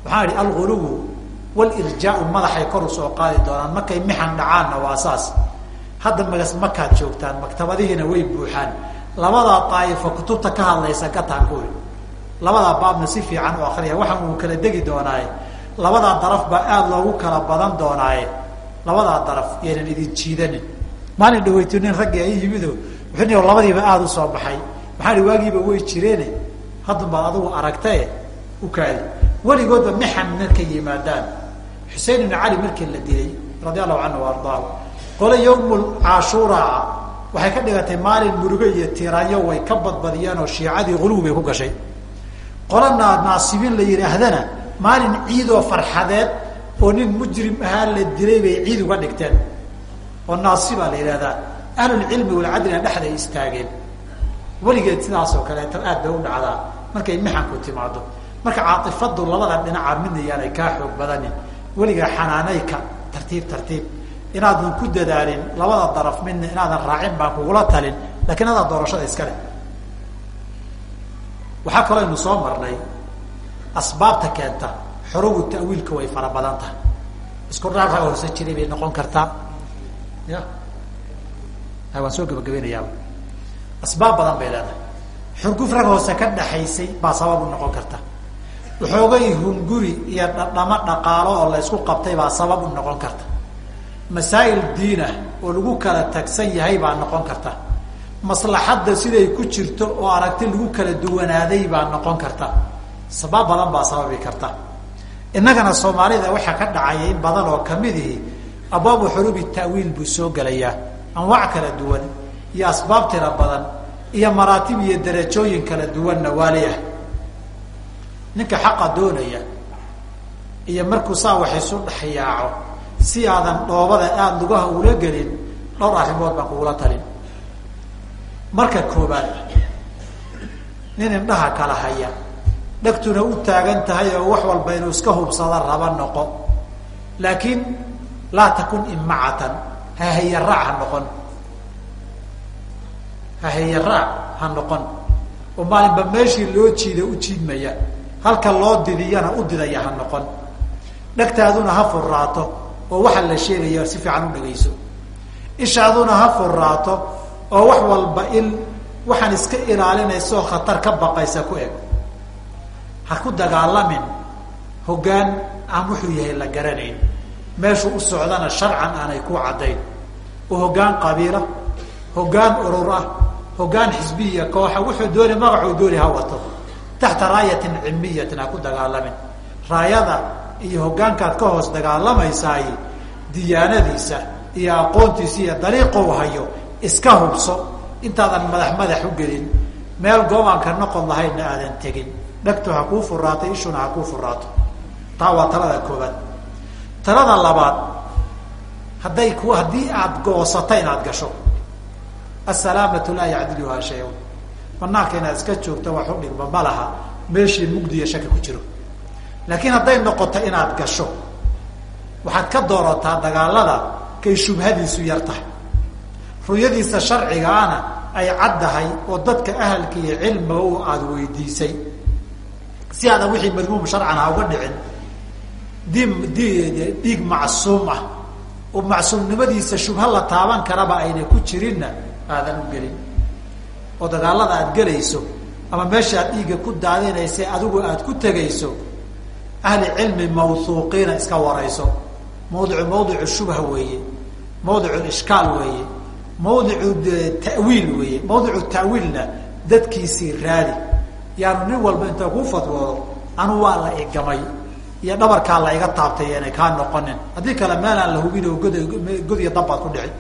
S2: Waxaan idhi alguluwu walirjaau madaxay kor u soo qaadi doonaan markay mixan dhacaanna waa saas hadda magas makaad joogtaan maktabadihiina way buuxaan labadaa daaifa kutubta ka hadlaysa gataan ku labadaa baabna si fiican u akriya waxaan uu kala degi doonaaye labadaa daraf baa aada loogu kala badan doonaaye labadaa daraf yaynan idin jiidanin maalin dhaweyto nin raggii ay yimido wuxuu labadiiba aada u soo baxay maxaa i waagiiba way jireene haddun baad adigu aragtae u kaadi weligoodba mixan markay yimaadaan xusein ibn cali markii la dilay radi allahu canhu ardaahu qole yawmul cashuuraa waxay ka dhigatay maalin murugo iyo tiraanyo way ka badbadiyeen oo shiicadii huluw bay ku gashay. Qolana naasibiin la yidhaahdana maalin ciidoo farxadeed oo nin mujrim ahaa la dilay bay ciid uga dhigteen. Oo naasibaa la yidhahdaa ahlulcilmi walcadlina dhexday istaageen. Weligeed sidaasoo kaleeto aad bay u dhacdaa. Markay mixanku timaado marka caaifadu labada dhinaca midna yaanay kaa xoog badanin weligaa xanaanayka tartiib tartiib. Inaadan ku dadaalin labada daraf midna inaadan raacin baan kugula talin laakiin adaa doorashada iska leh. Waxaa kaloo aynu soo marnay asbaabta keenta xorogu ta'wiilka way fara badan tahay. Isku dhaar raga horse jiray bay noqon kartaa. Ya. Waan soo gabagabaynayaaba asbaab badan bay leedahay. Xurguf hoose ka dhaxaysay baa sabab u noqon karta waxoogay hunguri iyo dhadhamo dhaqaalo oo la ysku qabtay baa sabab u noqon karta. Masaa'il diinah oo lagu kala tagsan yahay baa noqon karta. Maslaxadda siday ku jirto oo aragti lagu kala duwanaaday baa noqon karta. Sabab badan baa sababi karta. Innagana soomaalida waxaa ka dhacaya in badan oo kamidihi abwaabu xuruubi ta'wiil buu soo gelayaa. Anwaac kala duwan iyo asbaab tira badan iyo maraatib iyo darajooyin kala duwanna waa leeyahay ninka xaqa doonaya iyo markuu saa wax isu dhexyaaco si aadan dhoobada aada lugaha ula gelin dhowr arrimood baan kugula talin. Marka koobaad nin indhaha kala haya dhegtuna u taagan tahay oo wax walba inuu iska hubsada raba noqo. Laakiin laa takun imacatan hahayaraac ha noqon. Hahayaraac ha noqon. Oo maalinba meeshii loo jiida u jiidmaya halka loo didiyana u didaya ha noqon. Dhegtaaduna ha furraato oo waxa la sheegaya si fiican u dhagayso. Ishaaduna ha furraato oo wax walba il waxaan iska ilaalinaysaoo khatar ka baqaysa ku eg. Ha ku dagaalamin hoggaan aan wuxuu yahay la garanayn. Meeshuu u socdana sharcan aanay ku caddayn. Oo hoggaan qabiila hoggaan urur ah hoggaan xisbiya kooxa wuxuu dooni magacuu dooni ha wato taxta raayatin cilmiyatin ha ku dagaalamin raayada iyo hoggaankaad ka hoos dagaalamaysaay diyaanadiisa iyo aqoontiisa iyo dariiqou hayo iska hubso intaadan madax madax u gelin meel goobaanka noqon lahaydna aadan tegin dhegtu ha kuu furaato ishuna ha kuu furaato taa waa talada koobaad talada labaad hadday ku haddii aada goosato inaad gasho asalaamatu laa yacdiluhaa shay-un banaanka inaad iska joogto wax ma laha. Meeshii mugdiya shaki ku jiro. Laakiin hadday noqoto inaad gasho waxaad ka doorataa dagaalada kay shubhadiisu yar tahay. Ruyadiisa sharcigaana ay caddahay oo dadka ahalka iyo cilmiga u aada weydiisay. Si aadan wixii madmuum sharcan ha uga dhicin diin di dhiig macsuum ah. Oo macsuumnimadiisa shubha la taaban karaba ayna ku jirinna aadan u gelin oo dagaalada aad gelayso ama meesha aad dhiigga ku daadinaysa adigu aad ku tegayso ahli cilmi mawhuuqiina iska warayso. Mawdicu mawdicu shubha weeye mawdicu ishkaal weeye mawdicu ta'wiil weeye. Mawdicu ta'wiilna dadkiisii raadi yaanu nin walba inta kuu fadwoodo anu waa la igamay iyo dhabarkaa la iga taabtay inay kaa noqonin. Haddii kale meelaan la hubin oo god god iyo dabbaad ku dhici.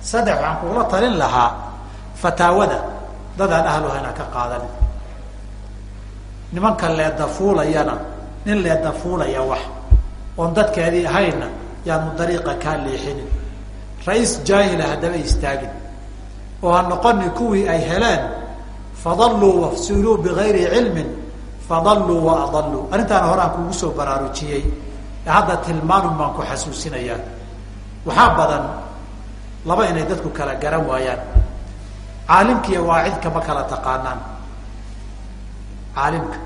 S2: Saddex waxaan kugula talin lahaa fataawada. Dadaan ahluha inaan ka qaadanin nimanka leeda fuulayana nin leeda fuulaya wax oon dadkeedii ahayna yaanu dariiqa kaa leexinin ra'iis jaahila haddaba istaagin. Oo ha noqoni kuwii ay heleen fadalluu wafsuluu bigayri cilmin fadalluu wa adalluu. Arrintaana hore aan kugu soo baraarujiyey ee hadda tilmaanun baan ku xasuusinayaa. Waxaa badan laba inay dadku kala garan waayaan caalimka iyo waacidka ma kala taqaanaan. Caalimka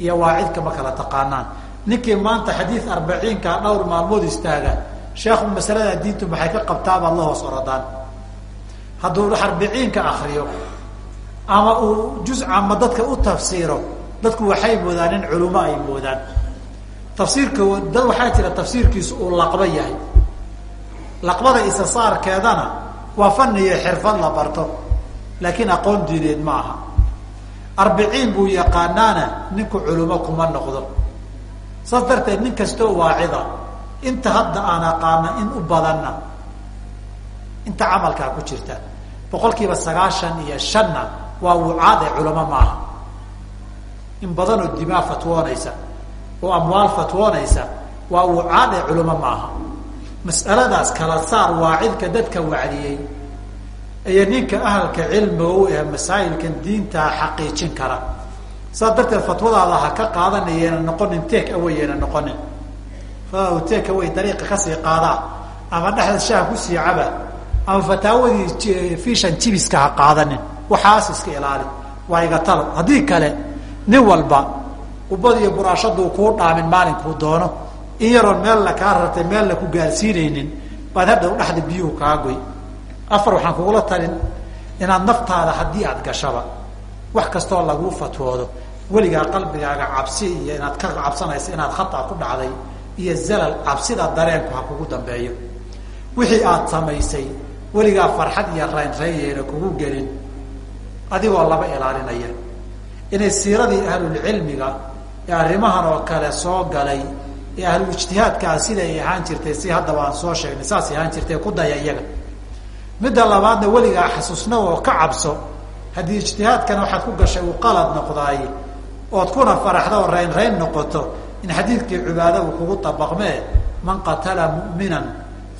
S2: iyo waacidka ma kala taqaanaan. Ninkii maanta xadiid arbaciinkaa dhowr maalmood istaaga sheekhu masalada diintu maxay ka qabtaabaad la hoos orodaan hadduu arbiciinka akriyo ama uu juz ama dadka u tafsiiro dadku waxay moodaan in culimo ay moodaan. Tafsiirka dad waxaa jira tafsiirkiisu uu laqba yahay. Laqbada isasaarkeedana waa fani iyo xirfad la barto laakiin aqoon diineed ma aha. Arbiciin buu yaqaanaana ninku culimo kuma noqdo. Saas darteed nin kastoo waacida inta hadda aan aqaana in u badanna inta camalkaa ku jirta. Boqol kiiba sagaashan iyo shanna waa wucaad ee culamo maaha in badanoo dimaa fatwoonaysa oo amwaal fatwoonaysa waa wucaad ee culamo maaha mas'aladaas kala saar waacidka dadka wacdiyey iyo ninka ahalka cilmiga u eh masaa'ilkan diintaa xaqiijin kara. Saas darteed fatwadaada ha ka qaadanayena noqonin take away yena noqonin. Take away dariiqa ka sii qaadaa ama dhexda shaha ku sii caba ama fataawadii fishan jibiska ha qaadanin. Waxaas iska ilaali waa iga talo haddii kale nin walba ubad iyo buraashaduu kuu dhaamin maalinkuu doono. In yaroon meel la kaa rartay meel la ku gaarsiinaynin baad hadhow dhexda biyuhu kaa goy afar waxaan kugula talin inaad naftaada haddii aad gashaba wax kastoo laguu fatwoodo weligaa qalbigaaga cabsi iyo inaad ka cabsanaysa inaad khata ku dhacday iyo zalal cabsida dareenku ha kugu dambeeyo. Wixii aad samaysay weligaa farxad iyo raynreeyeena kugu gelin. Adigoo laba ilaalinaya. Inay siiradii ahlulcilmiga ee arrimahan oo kale soo galay ee ahlul ijtihaadkaa siday ahaan jirtay si haddaba aan soo sheegnay saas ahaan jirtay ku daya iyaga midda labaadna weligaa xasuusna oo ka cabso haddii ijtihaadkana waxaad ku gashay uu qalad noqdaay ood kuna faraxda oo rayn rayn noqoto in xadiidkii cibaada uu kugu dabaqmee man qatala mu'minan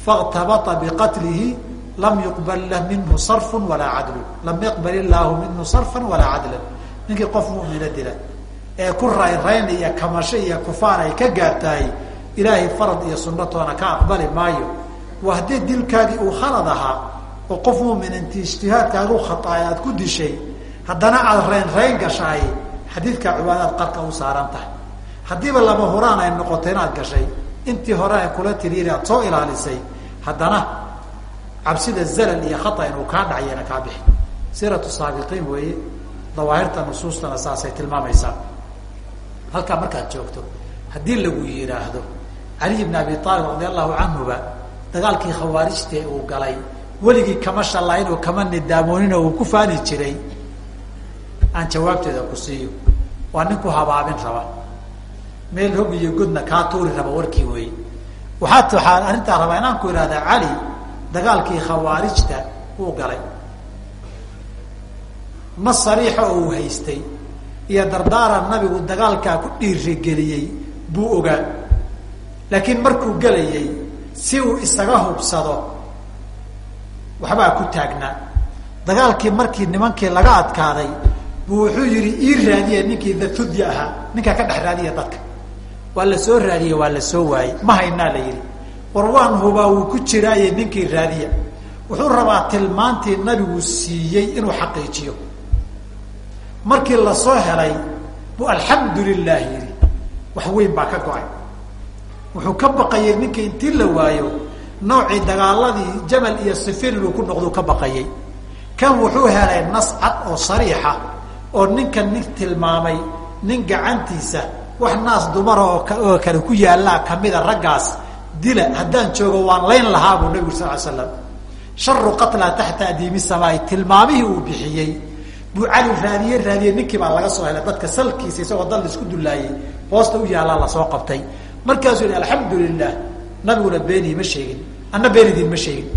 S2: faاktabata biqatlihi lam yuqbal lah minhu sarfu walaa cadlu lam yaqbal illaahu minhu sarfan walaa cadlan. Ninkii qof mumina dila. Ee ku rayn rayn iyo kamasho iyo kufaan ay ka gaartahay ilaahay farad iyo sunatoona ka aqbali maayo. Waa haddii dilkaagii uu khalad ahaa oo qof mumin inti ijtihaadkaagu khaaay aad ku dishay haddana aada rayn gashaay xadiidkaa cibaadaad qarka u saaran tahay. Haddiiba lama huraan ay noqoto inaad gashay. Intii hore ay kula tiriiri aad soo ilaalisay haddana cabsida zalal iyo khata inuu kaa dhacayana kaa bixi. Siratu saabiqiin weeye dawaahirta nusuustana saasay tilmaamaysaa. Halkaa markaad joogto haddii lagu yidhaahdo caliy bn abi aalib radi allahu canhuba dagaalkii khawaarijtee uu galay weligii kama shallayn oo kama nidaamoonin oo uu ku faani jiray aan jawaabteeda ku siiyo. Waa nin ku habaabin raba. Meel hog iyo godna kaa tuuri raba warkii weeye waxaad waxaa arrintaa rabaa inaan ku ihahda cali dagaalkii khawaarijta uu galay. Nas sariixa oo uu haystay iyo dardaaran nabigu dagaalkaa ku dhiirigeliyey buu ogaa. Laakiin markuu gelayay si uu isaga hubsado waxbaa ku taagnaa dagaalkii markii nimankii laga adkaaday buu wuxuu yihi ii raadiya ninkii dathudya ahaa ninkaa ka dhex raadiya dadka. Waa la soo raadiyey waa la soo waayey. Ma haynaa la yidhi. War waan hubaa wuu ku jiraaye ninkii raadiya. Wuxuu rabaa tilmaantii nabigu siiyey inuu xaqiijiyo. Markii la soo helay buu alxamdu lilah yidhi wax weyn baa ka go'ay. Wuxuu ka baqayay ninka intii la waayo noocii dagaaladii jamal iyo sifiin inuu ku noqduu ka baqayay. Kan wuxuu helay nas cad oo sariixa oo ninkan nin tilmaamay nin gacantiisa wax naas dumara oo kale ku yaallaa kamida raggaas dila haddaan joogo waan layn lahaa buu nabigu sal slam sharu qatla taxta adiimi samaai tilmaamihii uu bixiyey. Buu cali raadiye raadiye ninkii baa laga soo helay dadka salkiisa isagoo dal isku dullaayey. Hoosta u yaallaa la soo qabtay. Markaasuu yihi alxamdu lilah nabiguna beeni ma sheegin anna beenidin ma sheegin.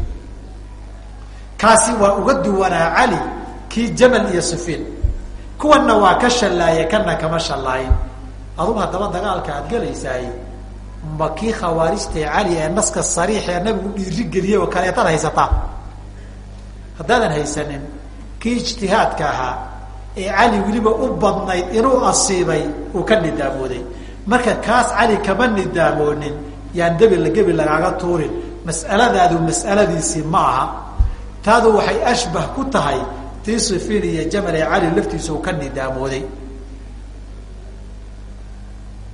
S2: Kaasi waa uga duwanaa cali kii jamal iyo sifiin kuwanna waa ka shallaaye kana kama shallaayin. Adugu haddaba dagaalka aad gelaysaay ma kii khawaarijtae cali ee naska sariix ee nabigu dhiirigeliyey oo kaleetaad haysataa haddaadan haysanin kii ijtihaadka ahaa ee cali weliba u badnayd inuu asiibay uu ka nidaamooday marka kaas cali kama nidaamoonin yaan debil gebi lagaaga tuurin. Mas'aladaadu mas'aladiisii ma aha. Taadu waxay ashbah ku tahay tii sifiin iyo jamal ee cali laftiisa uu ka nidaamooday.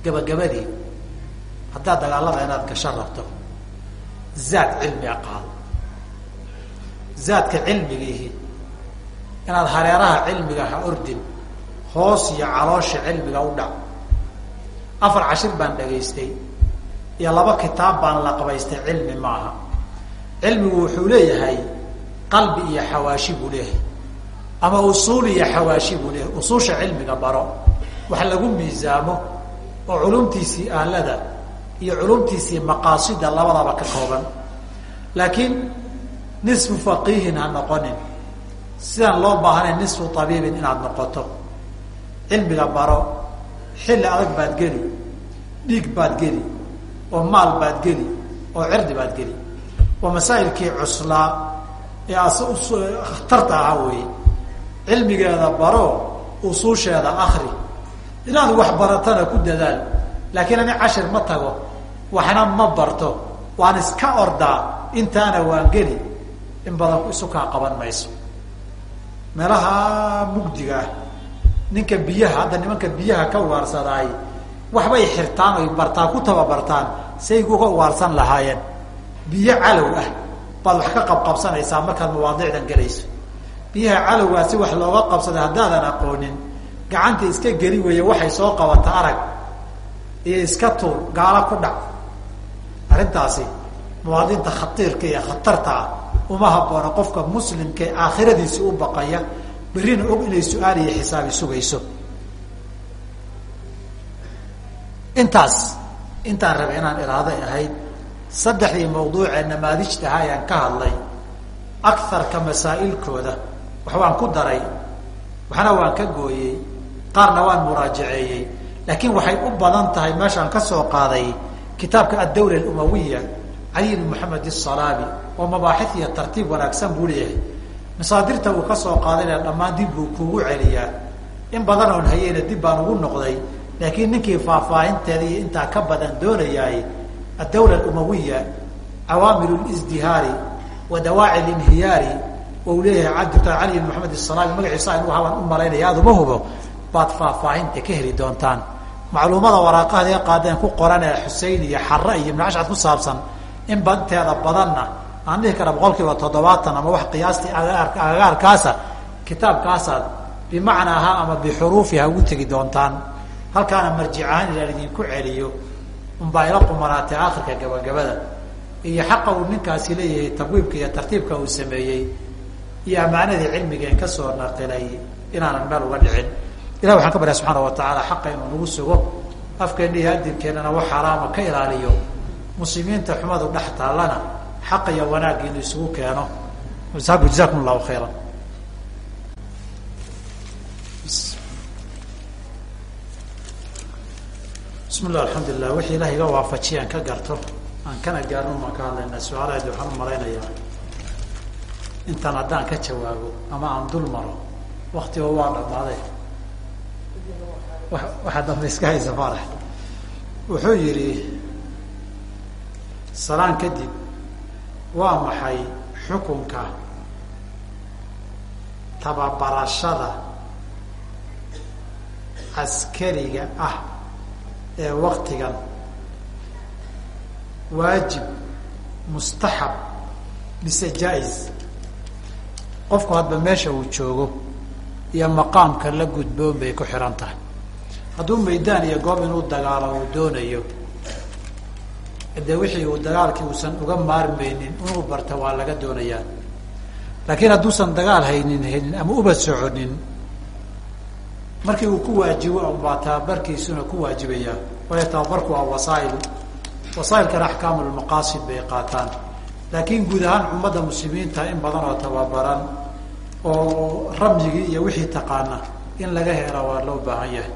S2: Gabagabadii haddaad dagaalada inaad gasho rabto zaad cilmiga qaado zaadka cilmigiihi inaad hareeraha cilmiga ha ordin hoos iyo caloosha cilmiga u dhac. Afar cashir baan dhagaystay iyo laba kitaab baan la qabaystay cilmi maaha. Cilmigu wuxuu leeyahay qalbi iyo xawaashi buu leeyahay ama usuul iyo xawaashi buu leeyahay. Usuusha cilmiga baro wax lagu miisaamo oo culumtiisii aalada iyo culumtiisii maqaasida labadaba ka kooban. Laakiin nisfu faqiihin ha noqonin. Sidaan loo baahanay nisfu tabiibin inaad noqoto. Cilmiga baro xilli adag baad geli dhiig baad geli oo maal baad geli oo cirdi baad geli. Waa masaa'ilkii cuslaa ee as khatarta ahaa weeye. Cilmigeeda baro usuusheeda akri inaad wax baratana ku dadaal laakiin ani cashir ma tago waxna ma barto. Waan iska ordaa intaana waan geli. In badan isu kaa qaban mayso. Meelaha mugdiga ah ninka biyaha hadda nimanka biyaha ka waarsadaay waxbay xirtaan oy bartaan ku tababartaan say uga ugaarsan lahaayeen. Biyo calow ah baad wax ka qabqabsanaysaa markaad mawaadicdan gelayso. Biyaha calowgaa si wax looga qabsada haddaadan aqoonin gacanta iska geli weeye waxay soo qabata arag iyo iska tuur gaalo ku dhac. Arrintaasi muwaadinta khatiirka iyo khatarta ah uma habboona qofka muslimka ee aakhiradiisi u baqaya berrina og inay su'aal iyo xisaabi sugayso intaas intaan rabay inaan iraaday ahayd saddexdii mawduucee namaadijtaha ayaan ka hadlay. Akarka masaa'ilkooda waxbaan ku daray waxna waan ka gooyey qaarna waan muraajaceeyey. Laakiin waxay u badan tahay meeshaan ka soo qaaday kitaabka addawla alumawiya cali bn moxamed isalaabi oo mabaaxid iyo tartiib wanaagsan buu leeyahay. Masaadirta uu ka soo qaadayna dhammaan dib buu kuugu celiyaa. In badan oon hayeyna dib baan ugu noqday laakiin ninkii faahfaahinteeda intaa ka badan doonayaay addawla alumawiya cawaamil lsdihaari wa dawaaci linhiyaari u leeyahay doctor cali bn moxamed isalaabi magaciisa inu habaan u malaynaya aad uma hubo baad faahfaahinta ka heli doontaan. Macluumada waraaqahada qaadeen ku qoran ee xusein iyo xare iyo ibn ashcad ku saabsan in banteeda badanna aan dhihi kara boqol toddobaatan ama wax qiyaastii agagaarkaasa kitaabkaasaad bimacnaaha ama bixuruufiha ugu tegi doontaan halkaana marjic ahaan ilaan idinku celiyo unbaa ila qumanaatay akhirka gabagabada. Iyo xaqa uu ninkaasi leeyahay tabwiibka iyo tartiibka uu sameeyey iyo amaanadii cilmigeen ka soo naqilay inaanan meel uga dhicin. Ilah waxaan ka barya subxaana wa tacaala xaqa inuu nagu sugo. Afkeena iyo adinkeennana wax xaraama ka ilaaliyo. Muslimiinta xumadu dhex taallana xaqa iyo wanaagga inuu isugu keeno. Jazakum allahu khayra bismi llah alxamdulilah wixii ilaah iga waafajiya aan ka garto aan kana gaarno maan ka hadlaynaa su'aalaheedi waxaan u malaynayaa. Intaan haddaan ka jawaabo ama aan dul maro waktiba waa dhamaaday waxaa dambe iska haysa faarax. Wuxuu yidhi salaan kadib waa maxay xukunka tababarashada caskariga ah ee waktigan waajib mustaxab mise jaa-is qofku hadba meesha uu joogo iyo maqaamka la gudboon bay ku xihan tahay. Hadduu maydaan iyo goob inuu dagaalo uu doonayo dee wixii uu dagaalkii uusan uga maarmaynin inuu barta waa laga doonayaa. Laakiin hadduusan dagaal haynin haynin ama uba soconin markii uu ku waajibo unbaa tababarkiisuna ku waajibayaa waayo tababarku waa wasaail. Wasaailkana axkaamu lmaqaasid bay qaataan. Laakiin guud ahaan ummadda muslimiinta in badan oo tababaran oo ramyigii iyo wixii taqaana in laga hela waa loo baahan yahay.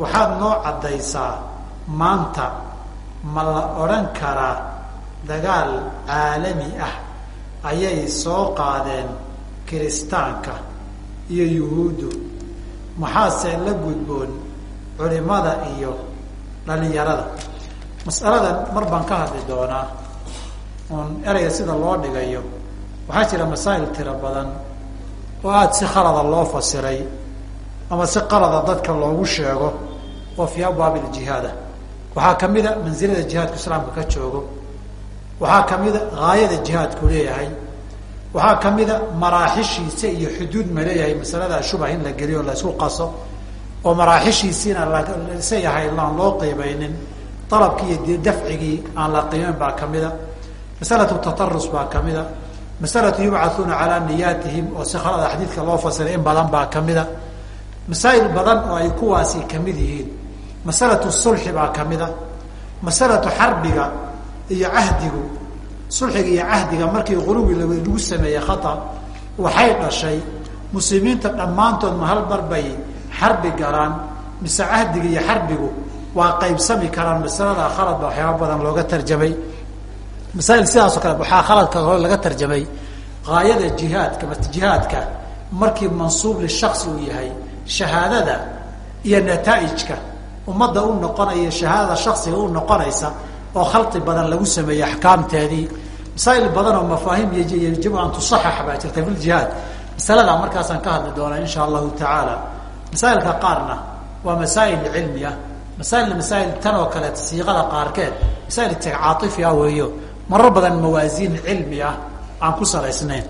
S2: Waxaad noo caddaysaa maanta ma la odhan karaa dagaal caalami ah ayay soo qaadeen kiristaanka iyo yuhuuddu maxaase la gudboon culimada iyo dhalinyarada? Mas'aladan mar baan ka hadli doonaa. Oon ereyga sida loo dhigayo waxaa jira masaa'il tiro badan oo aada si khalada loo fasiray ama si qalada dadka loogu sheego oo fii abwaabi ljihaada waxaa kamida mansilada jihaadku islaamka ka joogo. Waxaa kamida haayada jihaadku leeyahay waxaa kamida maraaxishiisa iyo xuduud ma leeyahay masalada in la geliyo la isku qaso oo maraaxishiisiina lasa yahay aan loo qiimaynin dalabkii iyo dafcigii aan la qiimayn baa kamida masalatu tatarus baa kamida masalatu yubcathuuna calaa niyaatihim oo si khalada xadiidka loo fasiray in badan baa kamida masaa'il badan oo ay kuwaasi ka mid yihiin masalatu sulxi baa kamida masalatu xarbiga iyo cahdigu sulxiga iyo cahdiga markii quluwi lagu sameeyey khata waxay dhashay muslimiinta dhammaantood ma hal bay xarbi galaan mise cahdiga iyo xarbigu waa qaybsami karaan masalada khalad ba waxyaaba badan looga tarjamay. Masaail sidaasoo kale waxaa khaladka hore laga tarjamay haayada jihaadka jihaadka markii mansuub lishaksi uu yahay shahaadada iyo nataaijka ummadda u noqonaya shahaadada shaksiga u noqonaysa oo khalqi badan lagu sameeyey axkaamteedii. Masaa'il badan oo mafaahim yajibu an tusaxax baa jirta fi ljihaad masaladaa markaasaan ka hadli doonaa insha allahu tacaala. Masaa'ilka qaarna waa masaa'il cilmi ah masaailna masaa'il tan oo kale siiqada qaarkeed masaa'il caaifi ah weeyo. Marar badan mawaasiin cilmi ah aan ku salaysnayn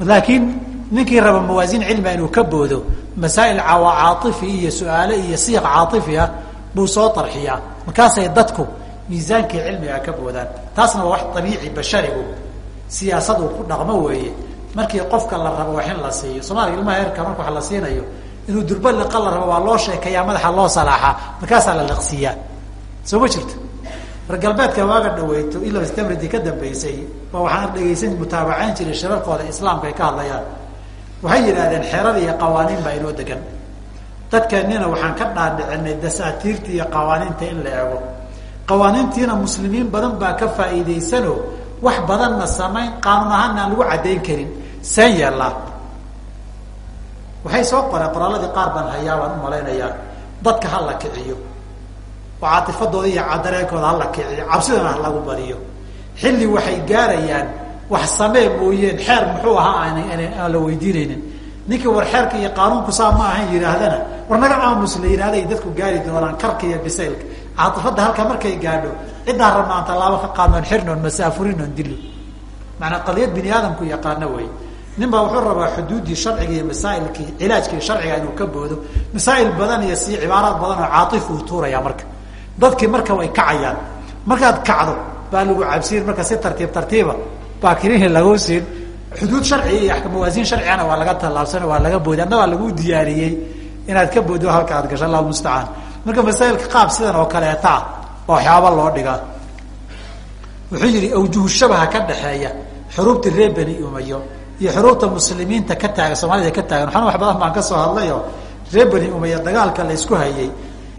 S2: laakiin ninkii raba mawaasiin cilmia inuu ka boodo masaa'il caaifi iyo su'aale iyo siiq caaifi ah buu soo tarxiyaa. Markaasay dadku miisaankii cilmiga ka boodaan. Taasna waa wax abiici basharigu siyaasad uu ku dhaqmo weeye. Markii qofka la rabo wax in la siiyo soomaliga ilmaha heerka marka wax la siinayo inuu durba liqa la rabo waa loo sheekayaa madaxa loo salaaxaa markaasaa la liqsiiyaa. Soo ma jirto? Reer waaga dhaweyto ilaa stamridi ka dambeysay ba waxaan dhegaysan mutaabacayn jiray shirarkooda islaamka ay ka hadlayaan. Waxay yidhahdeen xerar iyo qawaaniin baa inoo degan dadkeenina waxaan ka dhaadhicinay dasaatiirta iyo qawaaniinta in la eego qawaaniintiina muslimiin badan baa ka faa'iidaysano wax badanna samayn qaanuun ahaana aan lagu caddayn karin. Seen yeellaa waxay soo qoreen qoraaladii qaar baan hayaa baan u malaynayaa. Dadka ha la kiciyo. Oo caatifadooda iyo dareenkooda ha la kiciyo. Cabsidana ha lagu badiyo xilli waxay gaarayaan wax samee mooyeen xeer muxuu ahaa aan aan la weydiinaynin. Ninkii war xeerka iyo qaanuunku saa ma ahayn yidhaahdana war naga aamus la dadku gaari doonaan karka iyo bisaylka caatifadda halka markay gaadho ciddaan rabna aan tallaabo ka qaadnoon xirnoon masaafurin oon dillo maanaa qaliyad bini aadamku yaqaano wey nin baa wuxuu rabaa xuduuddii sharciga iyo masaailkii cilaajkii sharciga inuu ka boodo. Masaa'il badan iyo si cibaaraad badan oo caatif uu tuuraya marka. Dadkii marka way kacayaan. Markaad kacdo baa lagu cabsiin marka si tartiib tartiiba baa kirihii lagu siin. Xuduud sharciga iyo mawaasiin sharcigana waa laga tallaabsan waa laga boodi adna waa lagu diyaariyey. Inaad ka booddo halka aad gasho allah mustacaan marka masaailka qaab sidan oo kaleetaa waa waxyaaba loo dhigaa wuxuu yihi awjuhu shabaha ka dhaxeeya xuruubta reer beni umayo iyo xuruubta muslimiinta ka taagan soomaalida ka taagan. Waxana wax badan baan ka soo hadlayo. Reer beni umaya dagaalka la isku hayay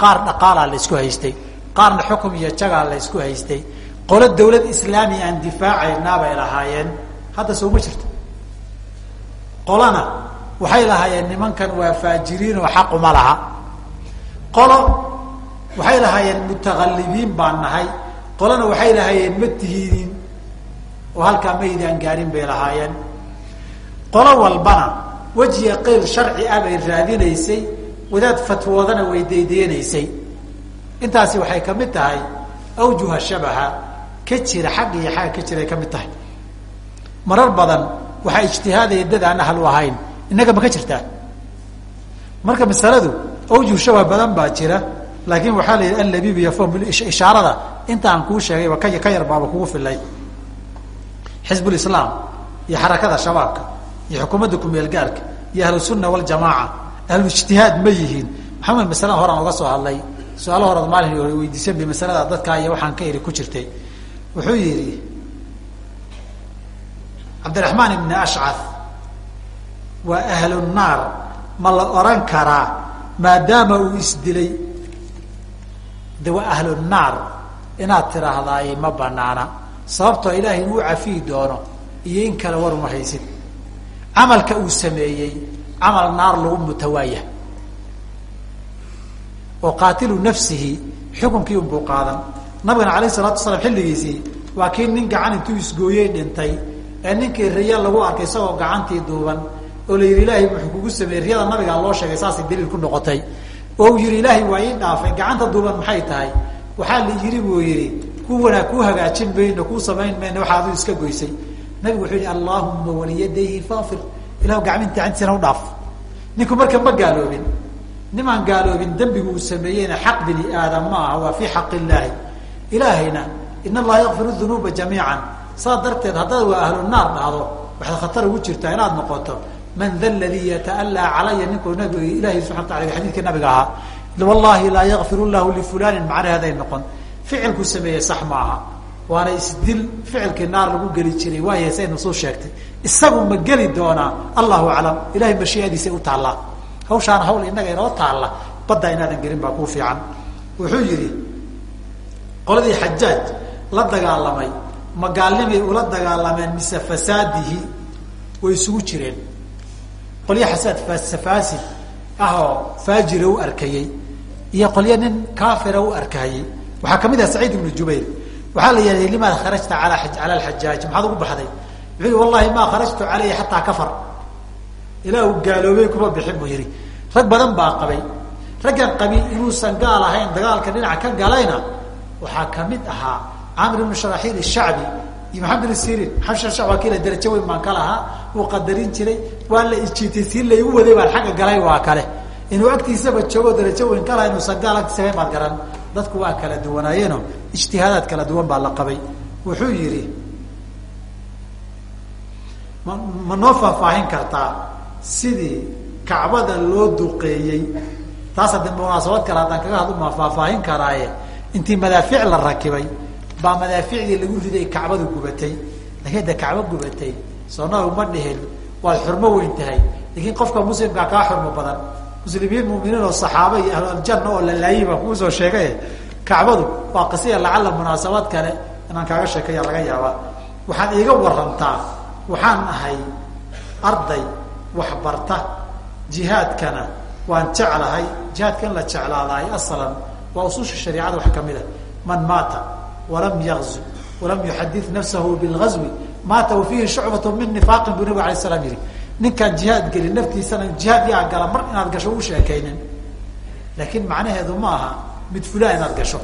S2: qaar dhaqaalaa la isku haystay qaarna xukum iyo jagaa la isku haystay. Qolo dawlad islaamiya aan difaacaynaa bay lahaayeen. Hadda soo ma jirto. Qolana waxay lahaayeen nimankan waa faajiriin oo xaquma laha qolo waxay lahaayeen mutaqallibiin baan nahay. Qolana waxay lahaayeen ma tihiidin oo halkaa maydaan gaarin bay lahaayeen. Qolo walbana wejiga qeyl sharci ah bay raadinaysay wadaad fatwoodana way daydaynaysay intaasi waxay ka mid tahay awjuha shabaha ka jira xagga iyo xagga ka jiray ka mid tahay. Marar badan waxaa ijtihaadaya dad aan ahal u ahayn innaga ma ka jirtaa? Marka masaladu awjuh shabah badan baa jira laakiin waxaa la yidhi allabib yafham ishaarada intaan kuu sheegayba ka ka yar baaba kugu filay xizbulislaam iyo xarakada shabaabka iyo xukuumadda kumeelgaarka iyo ahlusunna waljamaaca ahluijtihaad ma yihiin. Maxamed masalada horaan uga soo hadlay su'aalo horead maalin hore weydiisan bay masalada dadkaa iyo waxaan ka iri ku jirtay. Wuxuu yidhi cabdiraxmaan ibni ashcaf waa ahlu naar ma la oran karaa maadaama uu isdilay de waa ahlu naar inaad tiraahdaay ma banaana sababtoo ilaahay inuu cafiyi doono iyo in kale war uma haysid. Camalka uu sameeyey camal naar lagu mutawaaya oo qaatilu nafsihi xukunkii unbuu qaadan. Nabigana alayh salatu wasalaam xilligiisii waa kii nin gacan intuu isgooyey dhintay ee ninkii riya lagu arkay isagoo gacantii duuban oo la yidhi ilaahay wuxuu kugu sameeyey riyada nabigaa loo sheegay saasay daliil ku noqotay. Oo uu yihi ilaahay waa ii dhaafay gacanta duuban maxay tahay? Waxaa la yidhi buu yidhi ku wanaag kuu hagaajin mayno kuu samayn mayno aduu iska goysay. Nabigu wuxuu yihi allaahuma waliyadayhi faafir ilahu gacminta gacantiisana u dhaaf. Ninku marka ma gaaloobin. Nimaan gaaloobin dembigu uu sameeyeyna xaq bini aadam ma aha waa fii xaq illaahi ilaahayna in allaha yakfiru dunuuba jamiican. Saa darteed haddaad waa ahlu dhahdo. Waxaad khatar ugu jirtaa inaad noqoto man da ladii yata'allaa calaya ninkuu nabiga ilahay subana wataala xadiidka nabiga ahaa wallahi laa yakfir llahu lifulanin macnaheeday noqon. Ficilku sameeye sax ma aha waana isdil ficilkii naar lagu geli jiray. Waay say nusuus sheegtay isagu ma geli doonaa allahu aclam ilahay mashiiadiisay u taallaa. Hawshaana hawl inaga inoo taalla badda inaadan gelin baa kuu fiican. Wuxuu yihi qoladii xajaaj la dagaalamay magaalnimay ula dagaalameen mise fasaadihi way isugu jireen qolyo xasaad fasid ah oo faajira u iyo qolyo nin kaafira u arkayey. Waxaa ka mid ah saciid ibnu jubayr. Waxaa la yidhahday limaad kharajta ala cala alxajaaj maxaad ugu baxday. Wuxuu yihi wallahi maa kharajtu caleyhi xataa kafar. Ilaa uu gaaloobay kuma bixin buu yihi rag badan baa qabay. Raggan qabi inuusan gaal ahayn dagaalka dhinaca ka galayna waxaa ka mid ahaa camr ibnu sharaxiil ishacbi iyo maxamed bin sirin kiila darajo weyn baan ka lahaa. Uu qadarin jiray waa la ijiitay si laygu waday baan xagga galay waa kale. Inuu agtiisaba joogo darajo weyn ka laha inuusan gaal agtiisaba maad garan. Dadku waa kala duwanaayeeno ijtihaadaad kala duwan baa la qabay. Wuxuu yihi ma ma noo faahfaahin kartaa sidii kacbada loo duqeeyey? Taas haddi munaasabad kale haddaan kaga hadlu maa faahfaahin karaaye. Intii madaafiic la rakibay baa madaaficdii lagu riday kacbadu gubatay. Laakiin de kacbo gubatay soonagu ma dhihin waad xurmo weyn tahay. Laakiin qofka muslimkaa kaa xurmo badan. Muslimiin muminiin oo saxaaba iyo ahlualjanna oo la laayay baa kuu soo sheegay. Kacbadu waa qasiya lacalla munaasabad kale inaan kaaga sheekaya laga yaabaa. Waxaad iiga warantaa waxaan ahay arday waxbarta jihaadkana waan jeclahay. Jihaadka in la jeclaadahay asalan waa ususha shariicada wax ka mid a man maata walam yagzu walam yuxadid nafsahu bilgazwi maata wa fiihi shucbat min nifaaqin buu nabig alay slam yihi ninkaan jihaad gelin naftiisana jihaad yaa gala mar inaad gasho u sheekaynin. Laakiin macnaheedu ma aha mid fulaan inaad gasho.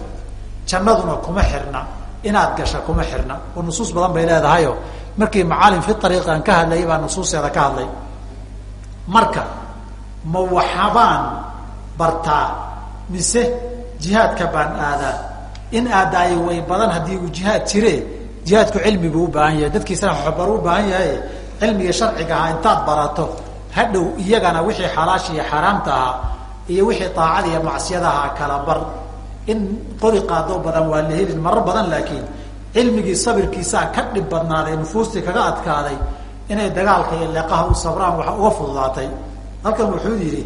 S2: Jannaduna kuma xirna inaad gasha kuma xirna. Oo nusuus badan bay leedahayo markii macaalim fi ariiq aan ka hadlayay baa nusuusteeda ka hadlay. Marka ma waxabaan bartaa mise jihaadka baan aadaa? In aadaayo way badan haddii uu jihaad jire jihaadku cilmi buu u baahan yahay dadkiisana waxbar u baahan yahay. Cilmiga sharciga ahaa intaad barato hadhow iyagana wixii xalaasha iyo xaaraamta ahaa iyo wixii daacada iyo macsiyadaha kala bar. In qori qaadoo badan waa la helin marar badan laakiin cilmigii sabirkiisaa ka dhib badnaaday nufuustii kaga adkaaday inay dagaalka iyo leeqaha u sabraan waxa uga fududaatay. Halkan wuxuu yidhi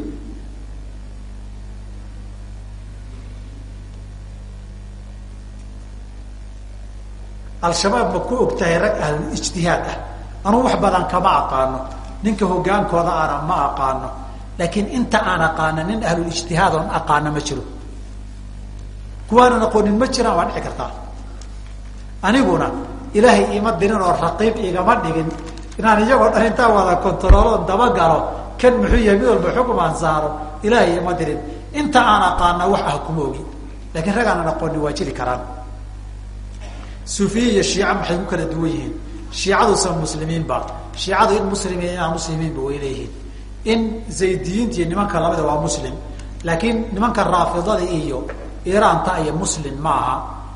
S2: al-shabaab ma ku og tahay rag ahlul ijtihaad ah. Anugu wax badan kama aqaano. Ninka hogaankooda aana ma aqaano. Laakiin inta aan aqaano nin ahlul ijtihaad oon aqaano ma jiro. Kuwaanan aqoonin ma jiraan waa dhici kartaa. Aniguna ilaahay iima dirin oo raqiib igama dhigin. Inaan iyagoo dhan intaa wada kontarooloon dabagalo kan muxuu yahay mid walba xukum aan saaro ilaahay iima dirin. Inta aan aqaana wax ah kuma ogi. Laakiin rag aanan aqoonin waa jiri karaan suufiye iyo shiica maxay ku kala duwan yihiin? Shiicaduusan muslimiinba shiicadu in muslimiin inaan muslimiinba way in zaydiyiinta iyo nimanka lamida waa muslim laakiin nimanka raafidada iyo iraanta iyo muslim ma aha.